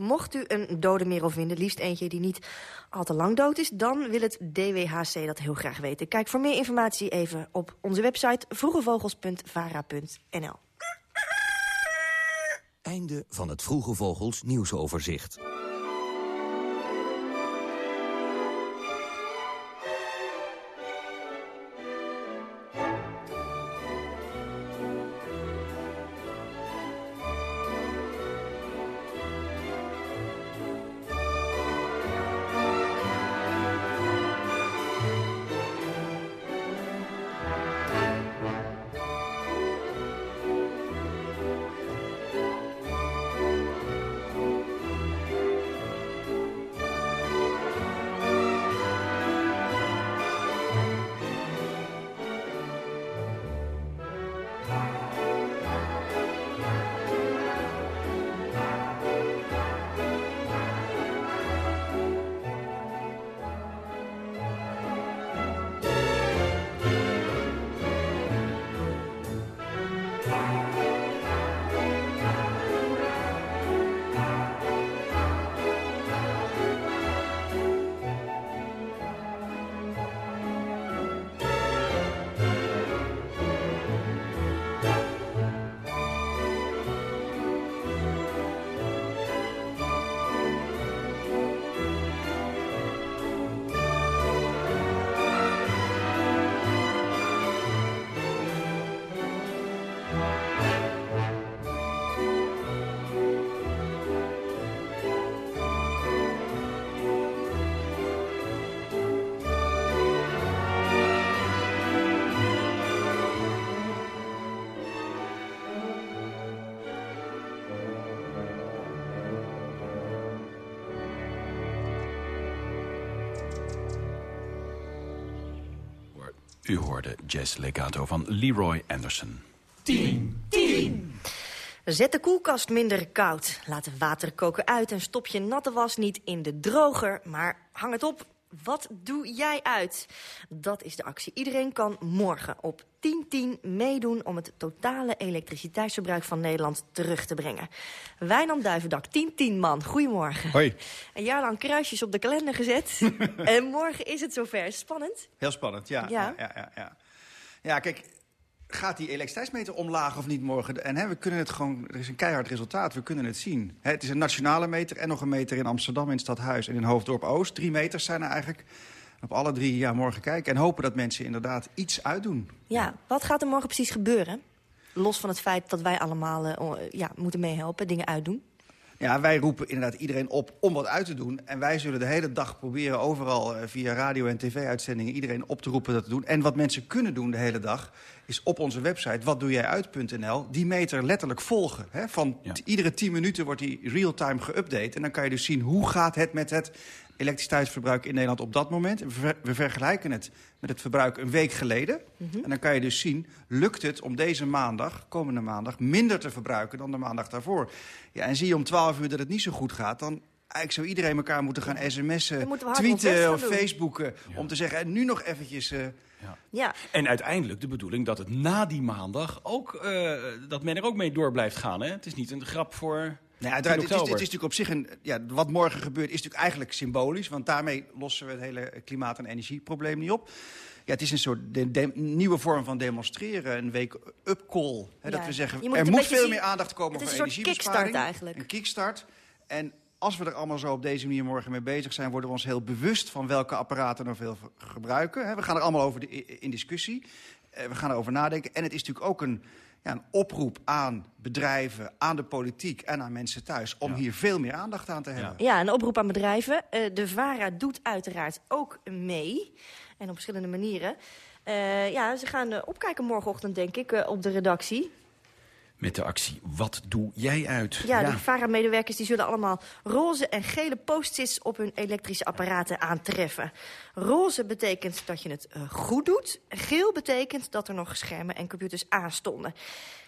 Mocht u een dode merel vinden, liefst eentje die niet al te lang dood is... dan wil het DWHC dat heel graag weten. Kijk voor meer informatie even op onze website vroegevogels.vara.nl. Einde van het Vroege Vogels nieuwsoverzicht. U hoorde Jazz Legato van Leroy Anderson. 10, 10. Zet de koelkast minder koud. Laat het water koken uit en stop je natte was niet in de droger, maar hang het op. Wat doe jij uit? Dat is de actie. Iedereen kan morgen op 10-10 meedoen om het totale elektriciteitsverbruik van Nederland terug te brengen. Wijnand Duivendak, 10-10 man, goedemorgen. Hoi. Een jaar lang kruisjes op de kalender gezet. en morgen is het zover. Spannend? Heel spannend, ja. Ja. Ja, ja, ja. ja kijk, gaat die elektriciteitsmeter omlaag of niet morgen? En hè, we kunnen het gewoon, er is een keihard resultaat, we kunnen het zien. Hè, het is een nationale meter en nog een meter in Amsterdam, in het Stadhuis en in Hoofddorp Oost. Drie meters zijn er eigenlijk. Op alle drie ja, morgen kijken en hopen dat mensen inderdaad iets uitdoen. Ja, wat gaat er morgen precies gebeuren? Los van het feit dat wij allemaal uh, ja, moeten meehelpen, dingen uitdoen. Ja, wij roepen inderdaad iedereen op om wat uit te doen. En wij zullen de hele dag proberen overal uh, via radio- en tv-uitzendingen... iedereen op te roepen dat te doen. En wat mensen kunnen doen de hele dag is op onze website watdoejijuit.nl... die meter letterlijk volgen. Hè? Van ja. iedere 10 minuten wordt die real-time geüpdate. En dan kan je dus zien hoe gaat het met het elektriciteitsverbruik in Nederland op dat moment. We, ver we vergelijken het met het verbruik een week geleden. Mm -hmm. En dan kan je dus zien, lukt het om deze maandag, komende maandag... minder te verbruiken dan de maandag daarvoor. Ja, en zie je om 12 uur dat het niet zo goed gaat... dan eigenlijk zou iedereen elkaar moeten gaan sms'en, tweeten of facebooken... Ja. om te zeggen, en nu nog eventjes... Uh, ja. ja. En uiteindelijk de bedoeling dat het na die maandag ook... Uh, dat men er ook mee door blijft gaan. Hè? Het is niet een grap voor... Nee, uiteraard, het is, het is natuurlijk op zich een. Ja, wat morgen gebeurt is natuurlijk eigenlijk symbolisch. Want daarmee lossen we het hele klimaat- en energieprobleem niet op. Ja, het is een soort de, de, nieuwe vorm van demonstreren. Een week-up call. Hè, ja. Dat we zeggen, moet er moet veel zien, meer aandacht komen voor energiebesparing. kickstart eigenlijk. Een kickstart. En als we er allemaal zo op deze manier morgen mee bezig zijn... worden we ons heel bewust van welke apparaten er veel gebruiken. We gaan er allemaal over in discussie. We gaan erover nadenken. En het is natuurlijk ook een ja, een oproep aan bedrijven, aan de politiek en aan mensen thuis... om ja. hier veel meer aandacht aan te hebben. Ja, een oproep aan bedrijven. Uh, de VARA doet uiteraard ook mee. En op verschillende manieren. Uh, ja, ze gaan opkijken morgenochtend, denk ik, op de redactie. Met de actie Wat doe jij uit? Ja, ja. de VARA-medewerkers die zullen allemaal roze en gele post-its op hun elektrische apparaten aantreffen. Roze betekent dat je het uh, goed doet. Geel betekent dat er nog schermen en computers aanstonden.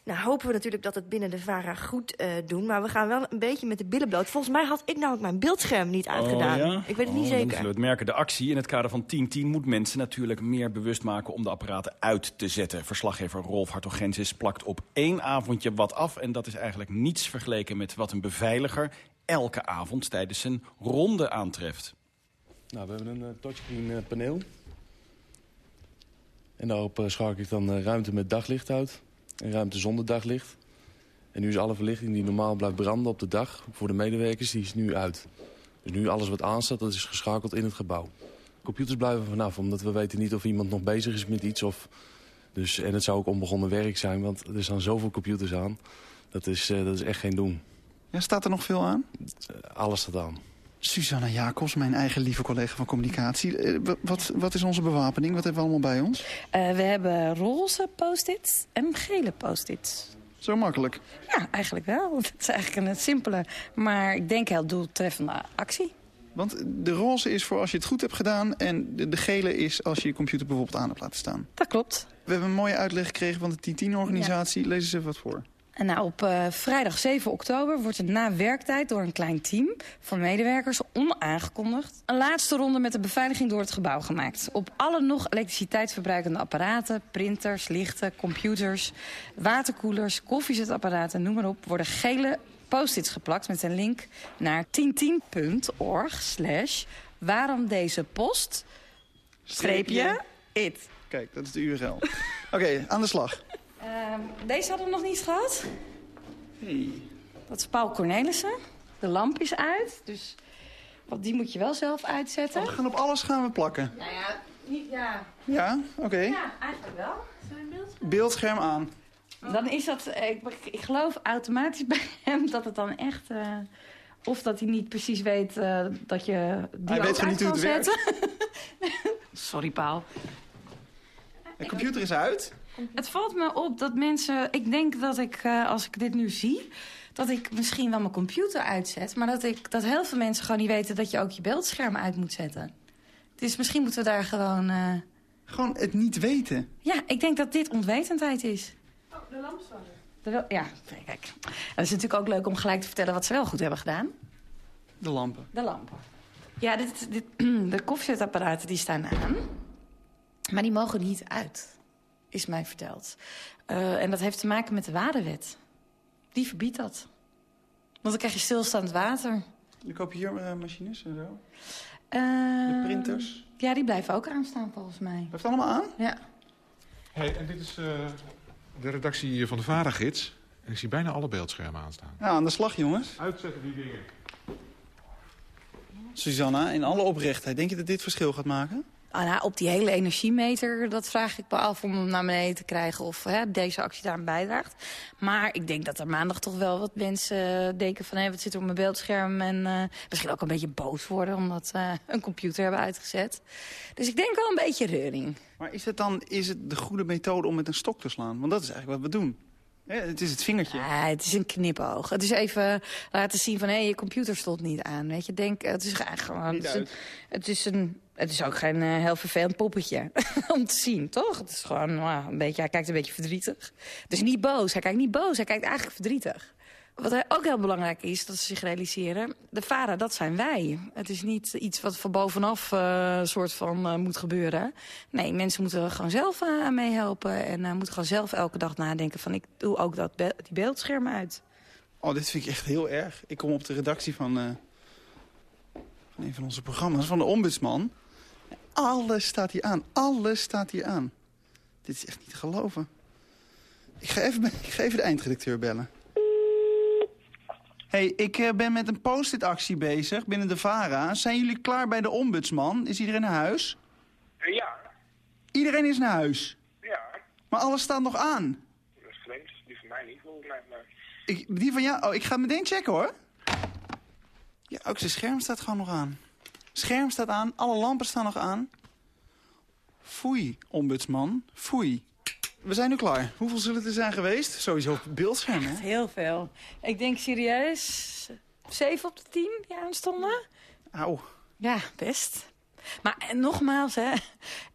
Nou hopen we natuurlijk dat het binnen de VARA goed uh, doen. Maar we gaan wel een beetje met de billen bloot. Volgens mij had ik namelijk mijn beeldscherm niet uitgedaan. Oh, ja? Ik weet het niet oh, zeker. Dan zullen we het merken. De actie in het kader van 10-10 moet mensen natuurlijk meer bewust maken... om de apparaten uit te zetten. Verslaggever Rolf Hartogensis plakt op één avondje wat af. En dat is eigenlijk niets vergeleken met wat een beveiliger... elke avond tijdens zijn ronde aantreft. Nou, we hebben een uh, touchscreen uh, paneel. En daarop uh, schakel ik dan ruimte met daglicht uit en ruimte zonder daglicht. En nu is alle verlichting die normaal blijft branden op de dag voor de medewerkers, die is nu uit. Dus nu alles wat aanstaat, dat is geschakeld in het gebouw. Computers blijven vanaf, omdat we weten niet of iemand nog bezig is met iets. Of... Dus, en het zou ook onbegonnen werk zijn, want er staan zoveel computers aan. Dat is, uh, dat is echt geen doen. Ja, staat er nog veel aan? Alles staat aan. Susanna Jacobs, mijn eigen lieve collega van communicatie. Uh, wat, wat is onze bewapening? Wat hebben we allemaal bij ons? Uh, we hebben roze post-its en gele post-its. Zo makkelijk? Ja, eigenlijk wel. Het is eigenlijk een simpele, maar ik denk heel doeltreffende actie. Want de roze is voor als je het goed hebt gedaan... en de, de gele is als je je computer bijvoorbeeld aan hebt laten staan. Dat klopt. We hebben een mooie uitleg gekregen van de 10-10-organisatie. Ja. Lees eens even wat voor. En nou, op uh, vrijdag 7 oktober wordt er na werktijd door een klein team van medewerkers onaangekondigd een laatste ronde met de beveiliging door het gebouw gemaakt. Op alle nog elektriciteitsverbruikende apparaten, printers, lichten, computers, waterkoelers, koffiezetapparaten, noem maar op, worden gele post-its geplakt met een link naar 1010.org slash waarom deze post streepje it. Kijk, dat is de URL. Oké, okay, aan de slag. Uh, deze hadden we nog niet gehad. Hey. Dat is Paul Cornelissen. De lamp is uit, dus want die moet je wel zelf uitzetten. Oh, we gaan op alles gaan we plakken. Nou ja, niet, ja. Ja, oké. Okay. Ja, eigenlijk wel. Zijn beeldscherm? beeldscherm aan. Dan is dat, ik, ik geloof automatisch bij hem dat het dan echt... Uh, of dat hij niet precies weet uh, dat je die hij weet gewoon niet hoe het zetten. Sorry, Paul. De computer is uit. Het valt me op dat mensen... Ik denk dat ik, uh, als ik dit nu zie... dat ik misschien wel mijn computer uitzet... maar dat, ik, dat heel veel mensen gewoon niet weten... dat je ook je beeldscherm uit moet zetten. Dus misschien moeten we daar gewoon... Uh, Gewoon het niet weten. Ja, ik denk dat dit onwetendheid is. Oh, de lamp staat er. Terwijl- Ja, kijk. Het is natuurlijk ook leuk om gelijk te vertellen wat ze wel goed hebben gedaan. De lampen. De lampen. Ja, dit, dit, de koffiezetapparaten die staan aan. Maar die mogen niet uit, is mij verteld. Eh, en dat heeft te maken met de waterwet. Die verbiedt dat. Want dan krijg je stilstaand water. De kopieermachines en zo. de printers? Ja, die blijven ook aanstaan volgens mij. Blijft allemaal aan? Ja. Hey, en dit is eh, de redactie van de Varagids. En ik zie bijna alle beeldschermen aanstaan. Ja, aan de slag, jongens. Uitzetten die dingen. Susanna, in alle oprechtheid, denk je dat dit verschil gaat maken? Ah, nou, op die hele energiemeter, dat vraag ik me af om naar beneden te krijgen... of hè, deze actie daaraan bijdraagt. Maar ik denk dat er maandag toch wel wat mensen eh, denken van... hé, wat zit er op mijn beeldscherm? En eh, misschien ook een beetje boos worden omdat ze eh, een computer hebben uitgezet. Dus ik denk wel een beetje reuring. Maar is het dan is het de goede methode om met een stok te slaan? Want dat is eigenlijk wat we doen. Hè, het is het vingertje. Ja, het is een knipoog. Het is even laten zien van, hé, je computer stond niet aan. Weet je, denk, het is eigenlijk gewoon... Het is, een, het is een... Het is ook geen eh, heel vervelend poppetje om te zien, toch? Het is gewoon nou, een beetje... Hij kijkt een beetje verdrietig. Het is niet boos. Hij kijkt niet boos. Hij kijkt eigenlijk verdrietig. Wat ook heel belangrijk is, dat ze zich realiseren... de vader, dat zijn wij. Het is niet iets wat van bovenaf eh, soort van eh, moet gebeuren. Nee, mensen moeten gewoon zelf aan meehelpen... en moeten gewoon zelf elke dag nadenken van... ik doe ook dat die beeldschermen uit. Oh, dit vind ik echt heel erg. Ik kom op de redactie van, van een van onze programma's, van de Ombudsman. Alles staat hier aan. Alles staat hier aan. Dit is echt niet te geloven. Ik ga even, ik ga even de eindredacteur bellen. Hey, ik eh, ben met een post-it actie bezig binnen de VARA. Zijn jullie klaar bij de Ombudsman? Is iedereen naar huis? Ja, Iedereen is naar huis. ja. Maar alles staat nog aan. Dat is vreemd. Die van mij niet, volgens mij. Maar... Ik, die van jou? Oh, ik ga het meteen checken hoor. Ja, ook zijn scherm staat gewoon nog aan. Scherm staat aan, alle lampen staan nog aan. Foei, ombudsman. Foei. We zijn nu klaar. Hoeveel zullen het er zijn geweest? Sowieso op het beeldscherm, hè? Heel veel. Ik denk serieus 7 op de 10 die aanstonden. Auw. Ja, best. Maar nogmaals, hè,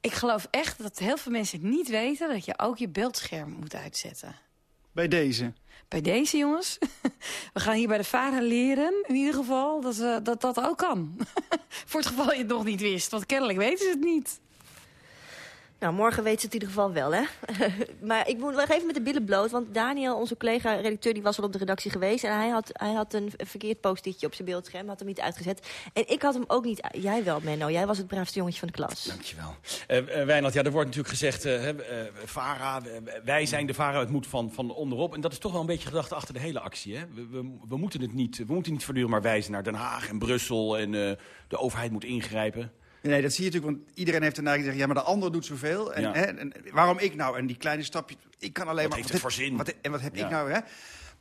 ik geloof echt dat heel veel mensen niet weten... dat je ook je beeldscherm moet uitzetten. Bij deze. Bij deze, jongens. We gaan hier bij de varen leren, in ieder geval, dat eh, dat, dat ook kan. Voor het geval je het nog niet wist, want kennelijk weten ze het niet. Nou, morgen weet ze het in ieder geval wel, hè? maar ik moet nog even met de billen bloot. Want Daniel, onze collega-redacteur, die was al op de redactie geweest. En hij had, hij had een verkeerd post-itje op zijn beeldscherm. Had hem niet uitgezet. En ik had hem ook niet... Jij wel, Menno. Jij was het braafste jongetje van de klas. Dankjewel. Eh eh, Wijnand, ja, er wordt natuurlijk gezegd, eh, VARA, wij zijn de VARA, het moet van, van onderop. En dat is toch wel een beetje gedachte achter de hele actie. Hè? We, we, moeten het niet, we moeten niet voortdurend maar wijzen naar Den Haag en Brussel en de overheid moet ingrijpen. Nee, dat zie je natuurlijk, want iedereen heeft daarna gezegd... ja, maar de ander doet zoveel. En, Ja. hè, en waarom ik nou? En die kleine stapje, ik kan alleen Wat maar... heeft het voor zin? Wat, en wat heb Ja. ik nou, hè?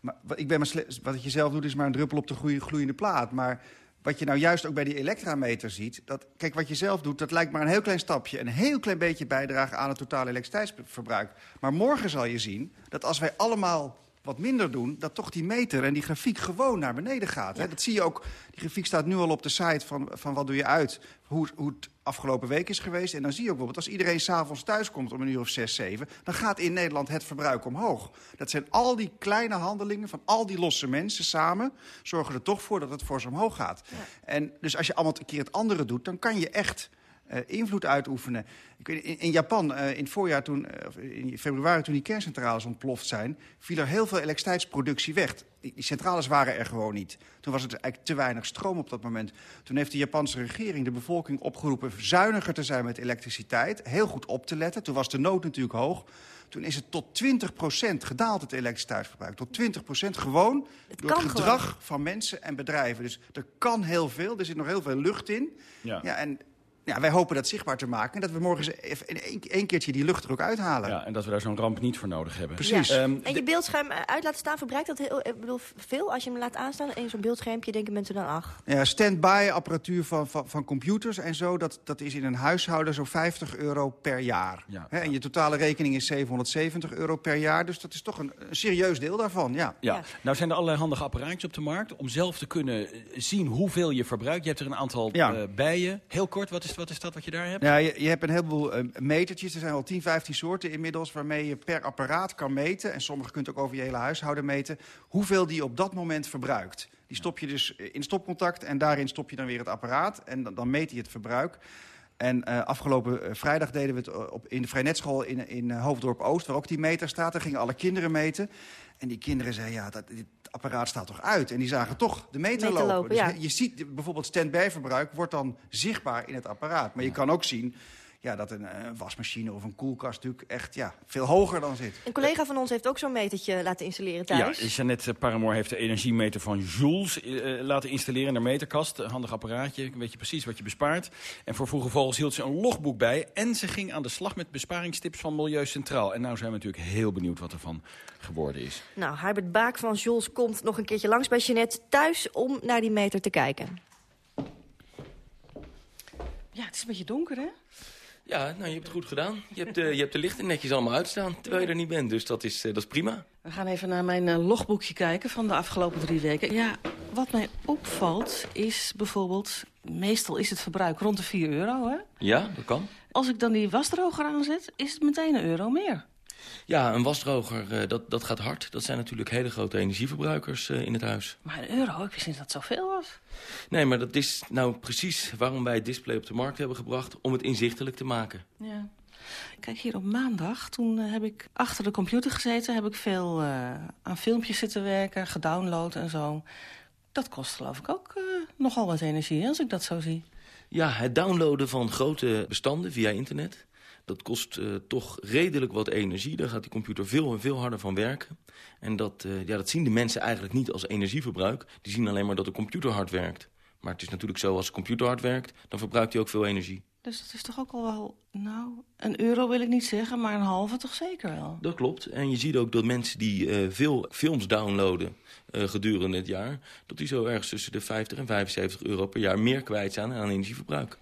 Maar wat, ik ben maar wat je zelf doet, is maar een druppel op de gloei- gloeiende plaat. Maar wat je nou juist ook bij die elektrameter ziet... Dat, kijk, wat je zelf doet, dat lijkt maar een heel klein stapje... een heel klein beetje bijdragen aan het totale elektriciteitsverbruik. Maar morgen zal je zien dat als wij allemaal wat minder doen... dat toch die meter en die grafiek gewoon naar beneden gaat. Hè? Dat zie je ook, die grafiek staat nu al op de site van, van wat doe je uit... Hoe, hoe het afgelopen week is geweest. En dan zie je ook bijvoorbeeld, als iedereen s'avonds thuis komt om een uur of zes, zeven... dan gaat in Nederland het verbruik omhoog. Dat zijn al die kleine handelingen van al die losse mensen samen... zorgen er toch voor dat het fors omhoog gaat. En dus als je allemaal een keer het andere doet, dan kan je echt... eh, invloed uitoefenen. Ik weet, in, in Japan, eh, in het voorjaar, toen, eh, in februari, toen die kerncentrales ontploft zijn... viel er heel veel elektriciteitsproductie weg. Die, die centrales waren er gewoon niet. Toen was het eigenlijk te weinig stroom op dat moment. Toen heeft de Japanse regering de bevolking opgeroepen... zuiniger te zijn met elektriciteit, heel goed op te letten. Toen was de nood natuurlijk hoog. Toen is het tot 20% gedaald, het elektriciteitsverbruik. Tot 20% gewoon door kan het gedrag van mensen en bedrijven. Dus er kan heel veel, er zit nog heel veel lucht in. Ja. Ja, en ja, wij hopen dat zichtbaar te maken... en dat we morgen eens even in één, keertje die lucht er ook uithalen. Ja, en dat we daar zo'n ramp niet voor nodig hebben. Precies. Ehm, En je beeldscherm eh, uit laten staan, verbruikt dat heel, ik bedoel, veel? Als je hem laat aanstaan in zo'n beeldschermpje, denken mensen dan, ach... Ja, stand-by apparatuur van, van, van computers en zo... Dat, dat is in een huishouden zo'n 50 euro per jaar. Hè, en je totale rekening is 770 euro per jaar. Dus dat is toch een, een serieus deel daarvan, ja. Ja. nou zijn er allerlei handige apparaatjes op de markt... om zelf te kunnen eh, zien hoeveel je verbruikt. Je hebt er een aantal Ja. eh, bij je. Heel kort, wat is Wat is dat wat je daar hebt? Ja, je, je hebt een heleboel eh, metertjes. Er zijn al 10, 15 soorten inmiddels... waarmee je per apparaat kan meten... en sommige kunt ook over je hele huishouden meten... hoeveel die op dat moment verbruikt. Die stop je dus in stopcontact en daarin stop je dan weer het apparaat... en dan, meet hij het verbruik. En uh, afgelopen vrijdag deden we het op, in de Vrijnetschool in, in Hoofddorp Oost... waar ook die meter staat. Daar gingen alle kinderen meten. En die kinderen zeiden, ja, dat, apparaat staat toch uit? En die zagen toch de meter, Meter lopen. lopen, dus ja. je ziet bijvoorbeeld stand-by-verbruik wordt dan zichtbaar in het apparaat. Maar je kan ook zien ja, dat een, eh, wasmachine of een koelkast natuurlijk echt ja, veel hoger dan zit. Een collega van ons heeft ook zo'n metertje laten installeren Ja, thuis. Jeannette Paramoor heeft de energiemeter van Jules eh, laten installeren in haar meterkast. Een handig apparaatje, weet je precies wat je bespaart. En voor Vroege Vogels hield ze een logboek bij. En ze ging aan de slag met besparingstips van Milieu Centraal. En nou zijn we natuurlijk heel benieuwd wat ervan geworden is. Nou, Herbert Baak van Jules komt nog een keertje langs bij Jeanette thuis om naar die meter te kijken. Ja, het is een beetje donker, hè? Ja, nou, je hebt het goed gedaan. Je hebt, de, je hebt de lichten netjes allemaal uitstaan, terwijl je er niet bent. Dus dat is, eh, dat is prima. We gaan even naar mijn eh, logboekje kijken van de afgelopen drie weken. Ja, wat mij opvalt is bijvoorbeeld... meestal is het verbruik rond de 4 euro, hè? Ja, dat kan. Als ik dan die wasdroger aanzet, is het meteen een euro meer. Ja, een wasdroger, eh, dat, dat gaat hard. Dat zijn natuurlijk hele grote energieverbruikers eh, in het huis. Maar een euro, ik wist niet dat het zoveel was. Nee, maar dat is nou precies waarom wij het display op de markt hebben gebracht... om het inzichtelijk te maken. Ja. Kijk, hier op maandag, toen eh, heb ik achter de computer gezeten... heb ik veel aan filmpjes zitten werken, gedownload en zo. Dat kost geloof ik ook eh, nogal wat energie, als ik dat zo zie. Ja, het downloaden van grote bestanden via internet... dat kost eh, toch redelijk wat energie. Daar gaat die computer veel en veel harder van werken. En dat, eh, ja, dat zien de mensen eigenlijk niet als energieverbruik. Die zien alleen maar dat de computer hard werkt. Maar het is natuurlijk zo, als de computer hard werkt... dan verbruikt hij ook veel energie. Dus dat is toch ook al wel, nou, een euro wil ik niet zeggen... maar een halve toch zeker wel. Dat klopt. En je ziet ook dat mensen die eh, veel films downloaden gedurende het jaar... dat die zo ergens tussen de 50 en 75 euro per jaar meer kwijt zijn aan energieverbruik.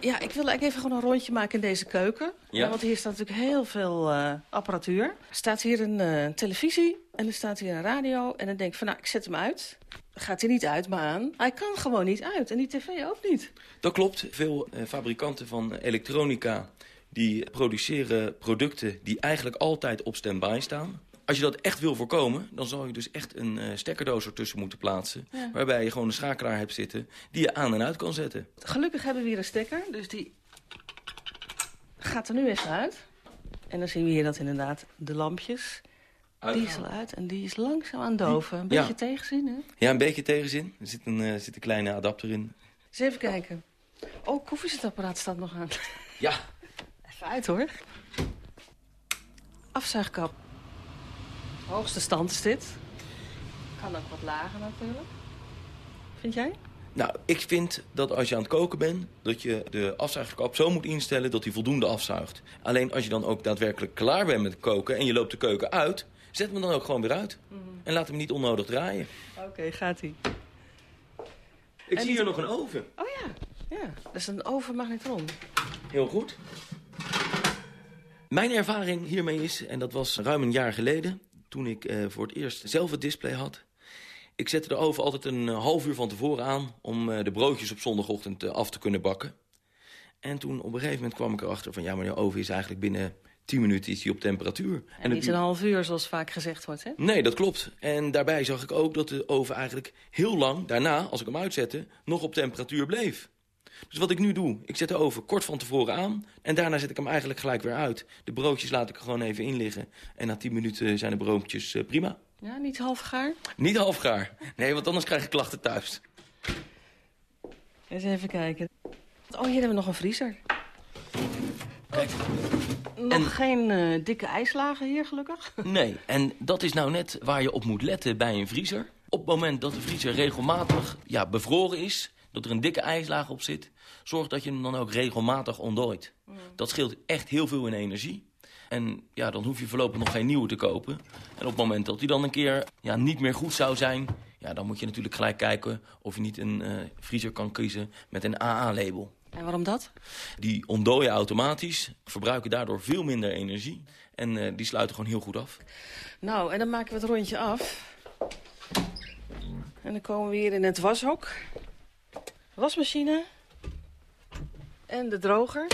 Ja, ik wil eigenlijk even gewoon een rondje maken in deze keuken. Ja. want hier staat natuurlijk heel veel eh, apparatuur. Er staat hier een eh, televisie en er staat hier een radio. En dan denk ik van, nou, ik zet hem uit. Gaat hij niet uit, maar aan. Hij kan gewoon niet uit. En die tv ook niet. Dat klopt. Veel eh, fabrikanten van elektronica die produceren producten die eigenlijk altijd op standby staan. Als je dat echt wil voorkomen, dan zal je dus echt een eh, stekkerdoos ertussen moeten plaatsen. Ja. Waarbij je gewoon een schakelaar hebt zitten die je aan en uit kan zetten. Gelukkig hebben we hier een stekker. Dus die gaat er nu even uit. En dan zien we hier dat inderdaad de lampjes... Die is al uit en die is langzaam aan het doven. Een Ja. beetje tegenzin, hè? Ja, een beetje tegenzin. Er zit een, eh, zit een kleine adapter in. Eens even kijken. Oh, koffiezetapparaat staat nog aan. Ja. Even uit, hoor. Afzuigkap. Hoogste stand is dit. Kan ook wat lager natuurlijk. Vind jij? Nou, ik vind dat als je aan het koken bent... dat je de afzuigkap zo moet instellen dat hij voldoende afzuigt. Alleen als je dan ook daadwerkelijk klaar bent met koken... en je loopt de keuken uit, zet hem dan ook gewoon weer uit. En laat hem niet onnodig draaien. Oké, gaat ie. Ik En zie die- hier nog een oven. Oh ja, ja. Dat is een ovenmagnetron. Heel goed. Mijn ervaring hiermee is, en dat was ruim een jaar geleden... toen ik eh, voor het eerst zelf het display had... ik zette de oven altijd een eh, half uur van tevoren aan... om eh, de broodjes op zondagochtend af te kunnen bakken. En toen op een gegeven moment kwam ik erachter van... ja, maar de oven is eigenlijk binnen 10 minuten is die op temperatuur. En het niet een half uur, zoals vaak gezegd wordt, hè? Nee, dat klopt. En daarbij zag ik ook dat de oven eigenlijk heel lang daarna, als ik hem uitzette, nog op temperatuur bleef. Dus wat ik nu doe, ik zet de oven kort van tevoren aan en daarna zet ik hem eigenlijk gelijk weer uit. De broodjes laat ik er gewoon even in liggen en na 10 minuten zijn de broodjes eh, prima. Ja, niet half gaar. Niet halfgaar. Nee, want anders krijg ik klachten thuis. Eens even kijken. Oh, hier hebben we nog een vriezer. Kijk. Nog En- geen eh, dikke ijslagen hier, gelukkig. Nee, en dat is nou net waar je op moet letten bij een vriezer. Op het moment dat de vriezer regelmatig ja, bevroren is, dat er een dikke ijslaag op zit... zorg dat je hem dan ook regelmatig ontdooit. Dat scheelt echt heel veel in energie. En ja, dan hoef je voorlopig nog geen nieuwe te kopen. En op het moment dat die dan een keer ja, niet meer goed zou zijn... Ja, dan moet je natuurlijk gelijk kijken of je niet een eh, vriezer kan kiezen met een AA-label. En waarom dat? Die ontdooien automatisch, verbruiken daardoor veel minder energie... en eh, die sluiten gewoon heel goed af. Nou, en dan maken we het rondje af. En dan komen we hier in het washok. Wasmachine. En de droger.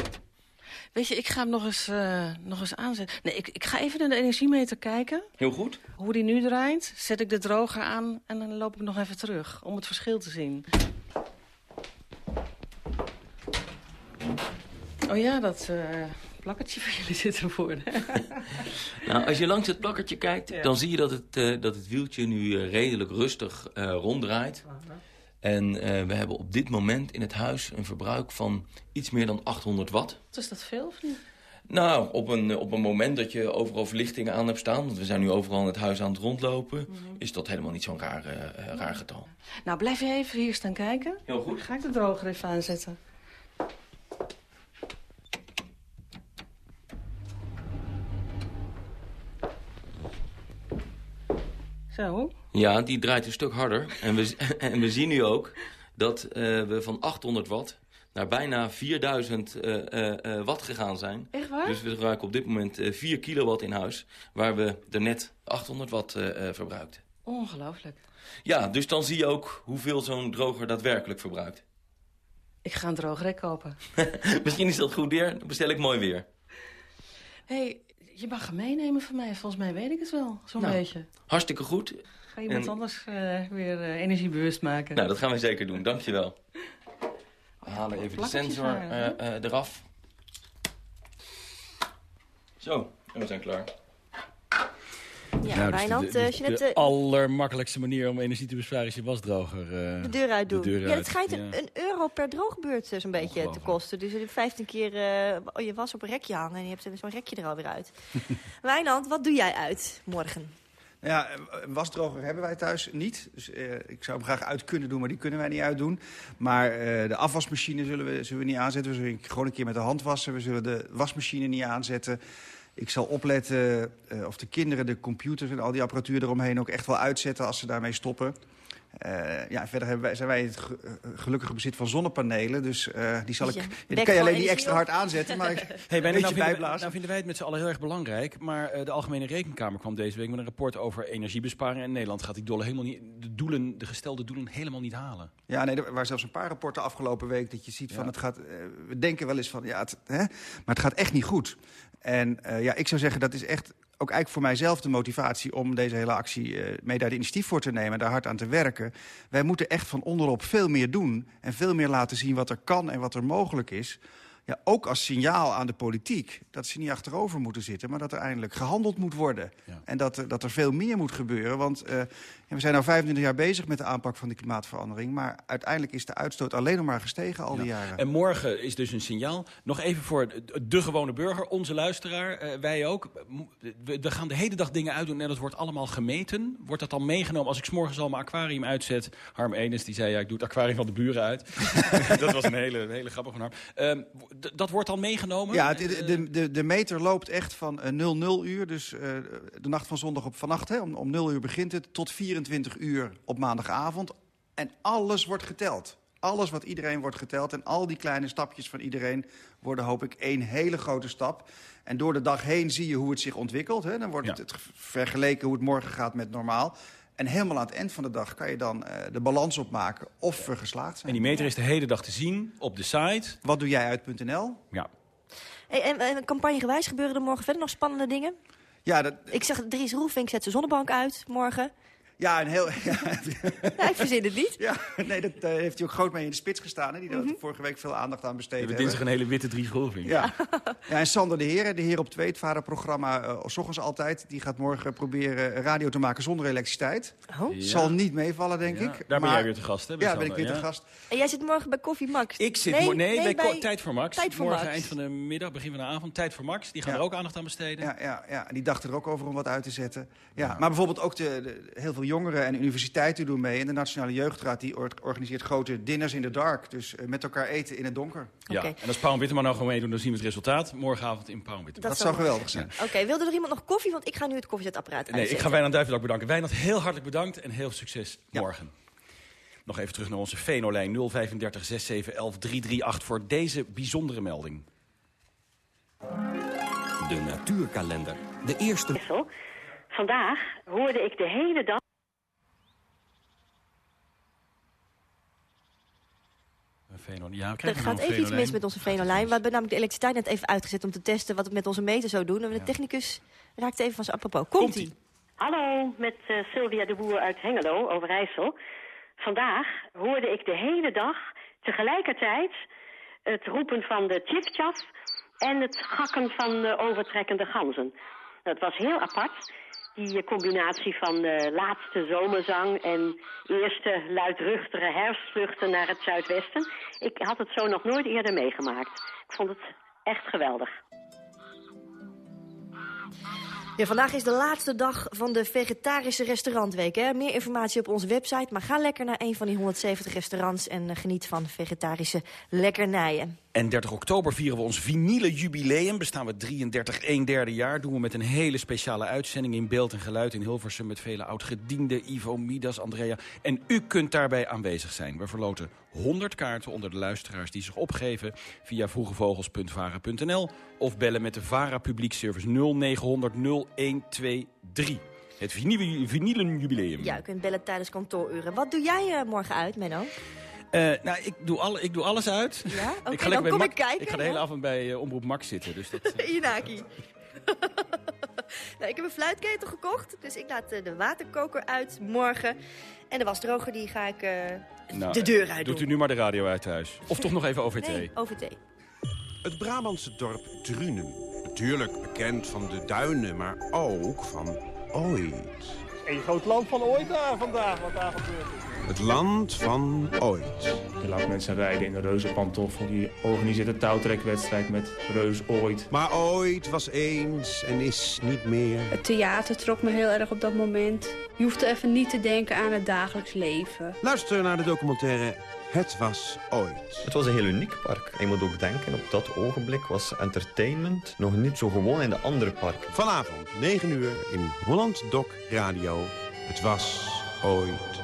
Weet je, ik ga hem nog eens, uh, nog eens aanzetten. Nee, ik, ik ga even naar de energiemeter kijken. Heel goed. Hoe die nu draait, zet ik de droger aan en dan loop ik nog even terug. Om het verschil te zien. Oh ja, dat uh, plakkertje van jullie zit ervoor. nou, als je langs het plakkertje kijkt, dan zie je dat het, uh, dat het wieltje nu redelijk rustig ronddraait. En uh, we hebben op dit moment in het huis een verbruik van iets meer dan 800 watt. Is dat veel of niet? Nou, op een, op een moment dat je overal verlichtingen aan hebt staan... want we zijn nu overal in het huis aan het rondlopen... Mm -hmm. is dat helemaal niet zo'n raar, uh, raar getal. Nou, blijf je even hier staan kijken. Heel goed. Ga ik de droger even aanzetten. Zo. Ja, die draait een stuk harder. En we, en we zien nu ook dat uh, we van 800 watt naar bijna 4000 uh, uh, watt gegaan zijn. Echt waar? Dus we gebruiken op dit moment 4 kilowatt in huis... waar we er net 800 watt verbruikten. Ongelooflijk. Ja, dus dan zie je ook hoeveel zo'n droger daadwerkelijk verbruikt. Ik ga een droogrek kopen. Misschien is dat goed weer, dan bestel ik mooi weer. Hé, hey, je mag hem meenemen van mij. Volgens mij weet ik het wel, zo'n nou, beetje. Hartstikke goed. Ga je iemand en... anders uh, weer uh, energiebewust maken? Nou, dat gaan we zeker doen. Dankjewel. We halen even de sensor uh, eraf. Zo, en we zijn klaar. Ja, nou, Wijnand, de, de, als je net... de allermakkelijkste manier om energie te besparen is je wasdroger. Uh, de deur uit doen. Deur ja, het schijnt ja. een euro per droogbeurt zo'n beetje te kosten. Dus je hebt 15 keer uh, je was op een rekje hangen en je hebt zo'n rekje er alweer uit. Wijnand, wat doe jij uit morgen? Ja, een wasdroger hebben wij thuis niet. Dus uh, ik zou hem graag uit kunnen doen, maar die kunnen wij niet uitdoen. Maar uh, de afwasmachine zullen we, zullen we niet aanzetten. We zullen gewoon een keer met de hand wassen. We zullen de wasmachine niet aanzetten. Ik zal opletten of de kinderen de computers en al die apparatuur eromheen ook echt wel uitzetten als ze daarmee stoppen. Uh, ja, verder hebben wij, zijn wij het gelukkige bezit van zonnepanelen. Dus uh, die zal ik. Ja, die kan je alleen niet extra hard aanzetten, maar ik hey, een beetje nou bijblazen. Nou vinden wij het met z'n allen heel erg belangrijk. Maar uh, de Algemene Rekenkamer kwam deze week met een rapport over energiebesparing. En Nederland gaat die doelen helemaal niet, de, doelen, de gestelde doelen helemaal niet halen. Ja, nee, er waren zelfs een paar rapporten afgelopen week dat je ziet van ja. het gaat. we denken wel eens van ja, het, hè, maar het gaat echt niet goed. En ja, ik zou zeggen dat is echt ook eigenlijk voor mijzelf de motivatie om deze hele actie uh, mee daar de initiatief voor te nemen en daar hard aan te werken. Wij moeten echt van onderop veel meer doen en veel meer laten zien wat er kan en wat er mogelijk is. Ja, ook als signaal aan de politiek dat ze niet achterover moeten zitten... maar dat er eindelijk gehandeld moet worden. Ja. En dat, er, dat er veel meer moet gebeuren. Want uh, we zijn nu 25 jaar bezig met de aanpak van de klimaatverandering... maar uiteindelijk is de uitstoot alleen nog maar gestegen al die ja. jaren. En morgen is dus een signaal. Nog even voor de gewone burger, onze luisteraar, uh, wij ook. We, we, gaan de hele dag dingen uitdoen en dat wordt allemaal gemeten. Wordt dat dan meegenomen als ik 's morgens al mijn aquarium uitzet? Harm Enes die zei, ja, ik doe het aquarium van de buren uit. dat was een hele, een hele grappige van Harm. Uh, dat wordt dan meegenomen? Ja, de, de, de, de meter loopt echt van 00 uur, dus uh, de nacht van zondag op vannacht, hè, om, om 0 uur begint het, tot 24 uur op maandagavond. En alles wordt geteld. Alles wat iedereen wordt geteld. En al die kleine stapjes van iedereen worden, hoop ik, één hele grote stap. En door de dag heen zie je hoe het zich ontwikkelt. Hè. Dan wordt ja. het vergeleken hoe het morgen gaat met normaal. En helemaal aan het eind van de dag kan je dan uh, de balans opmaken of we geslaagd zijn. En die meter is de hele dag te zien op de site. Wat doe jij uit.nl? Ja. Hey, en, en campagnegewijs gebeuren er morgen verder nog spannende dingen? Ja, dat... Ik zag Dries Roelvink zet zijn zonnebank uit morgen. Ja, een heel... Ja, verzin het niet. Ja, nee, dat uh, heeft hij ook groot mee in de spits gestaan. Hè, die mm -hmm. vorige week veel aandacht aan besteed hebben. dinsdag een hele witte Dries Roelvink. Ja. ja, en Sander de Heer, de Heer op twee, het vaderprogramma, uh, s ochtends altijd... die gaat morgen proberen radio te maken zonder elektriciteit. Oh. Ja. Zal niet meevallen, denk ja. ik. Daar ben maar... jij weer te gast, hè? Ja, Sander, ben ik weer te gast. En jij zit morgen bij Koffie Max? Ik zit nee, nee, nee, bij, bij... Tijd voor Max. Tijd voor morgen Max. eind van de middag, begin van de avond. Tijd voor Max. Die gaan er ook aandacht aan besteden. Ja, ja, ja. die dachten er ook over om wat uit te zetten. Ja, Maar bijvoorbeeld ook de, de, heel veel jongeren en universiteiten doen mee. En de Nationale Jeugdraad die organiseert grote dinners in the dark. Dus uh, met elkaar eten in het donker. Ja, okay. en als Pauw en Witteman nou gewoon meedoen, dan zien we het resultaat. Morgenavond in Pauw en Witteman. Dat, dat zou geweldig zijn. Oké, okay, wilde er iemand nog koffie? Want ik ga nu het koffiezetapparaat Nee, ik ga Wijnand Duiveldak bedanken. Wijnand, heel hartelijk bedankt en heel veel succes ja. morgen. Nog even terug naar onze Venolijn 035 67 11 338 voor deze bijzondere melding. De natuurkalender. De eerste... Vandaag hoorde ik de hele dag... Venolijn. Ja, we Er gaat even iets mis met onze Venolijn. We hebben namelijk de elektriciteit net even uitgezet om te testen wat het met onze meter zou doen. En de technicus raakt even van zijn apropos. Komt-ie. Hallo, met eh, Sylvia de Boer uit Hengelo, Overijssel. Vandaag hoorde ik de hele dag tegelijkertijd het roepen van de tjif-tjaf en het gakken van de overtrekkende ganzen. Dat was heel apart, die eh, combinatie van de laatste zomerzang en eerste luidruchtige herfstvluchten naar het zuidwesten. Ik had het zo nog nooit eerder meegemaakt. Ik vond het echt geweldig. Ja, vandaag is de laatste dag van de vegetarische restaurantweek. Hè? Meer informatie op onze website, maar ga lekker naar een van die 170 restaurants... en eh, geniet van vegetarische lekkernijen. En 30 oktober vieren we ons vinyle jubileum. Bestaan we 33, 1 derde jaar. Doen we met een hele speciale uitzending in beeld en geluid in Hilversum... met vele oud-gedienden, Ivo, Midas, Andrea. En u kunt daarbij aanwezig zijn. We verloten 100 kaarten onder de luisteraars die zich opgeven... via vroegevogels.vara.nl of bellen met de VARA publiekservice 0900 0123. Het vinylen jubileum. Ja, u kunt bellen tijdens kantooruren. Wat doe jij eh, morgen uit, Menno? Eh, nou, ik doe, alle, ik doe alles uit. Ja? Oké, dan ga lekker bij kom ik kijken. Ik ga de hele avond bij eh, Omroep Max zitten. Dus dat, eh, Inaki. nou, ik heb een fluitketel gekocht, dus ik laat de waterkoker uit morgen. En de wasdroger die ga ik nou, de deur uit Doet u nu maar de radio uit thuis. Of toch nog even OVT. Nee, OVT. Het Brabantse dorp Drunen. Natuurlijk bekend van de duinen, maar ook van ooit. Een groot land van ooit daar vandaag, wat daar gebeurt. Het land van ooit. Er laat mensen rijden in een reuzenpantoffel. Die organiseert een touwtrekwedstrijd met reus ooit. Maar ooit was eens en is niet meer. Het theater trok me heel erg op dat moment. Je hoeft even niet te denken aan het dagelijks leven. Luister naar de documentaire Het was ooit. Het was een heel uniek park. Je moet ook denken, op dat ogenblik was entertainment nog niet zo gewoon in de andere parken. Vanavond 9 uur in Holland Doc Radio. Het was ooit.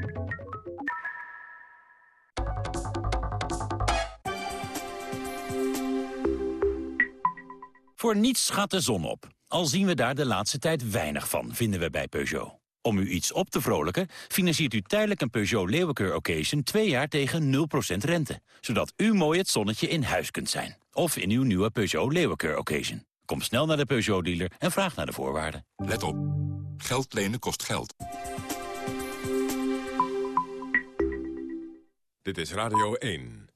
Voor niets gaat de zon op. Al zien we daar de laatste tijd weinig van, vinden we bij Peugeot. Om u iets op te vrolijken, financiert u tijdelijk een Peugeot Leeuwenkeur Occasion... twee jaar tegen 0% rente. Zodat u mooi het zonnetje in huis kunt zijn. Of in uw nieuwe Peugeot Leeuwenkeur Occasion. Kom snel naar de Peugeot-dealer en vraag naar de voorwaarden. Let op. Geld lenen kost geld. Dit is Radio 1.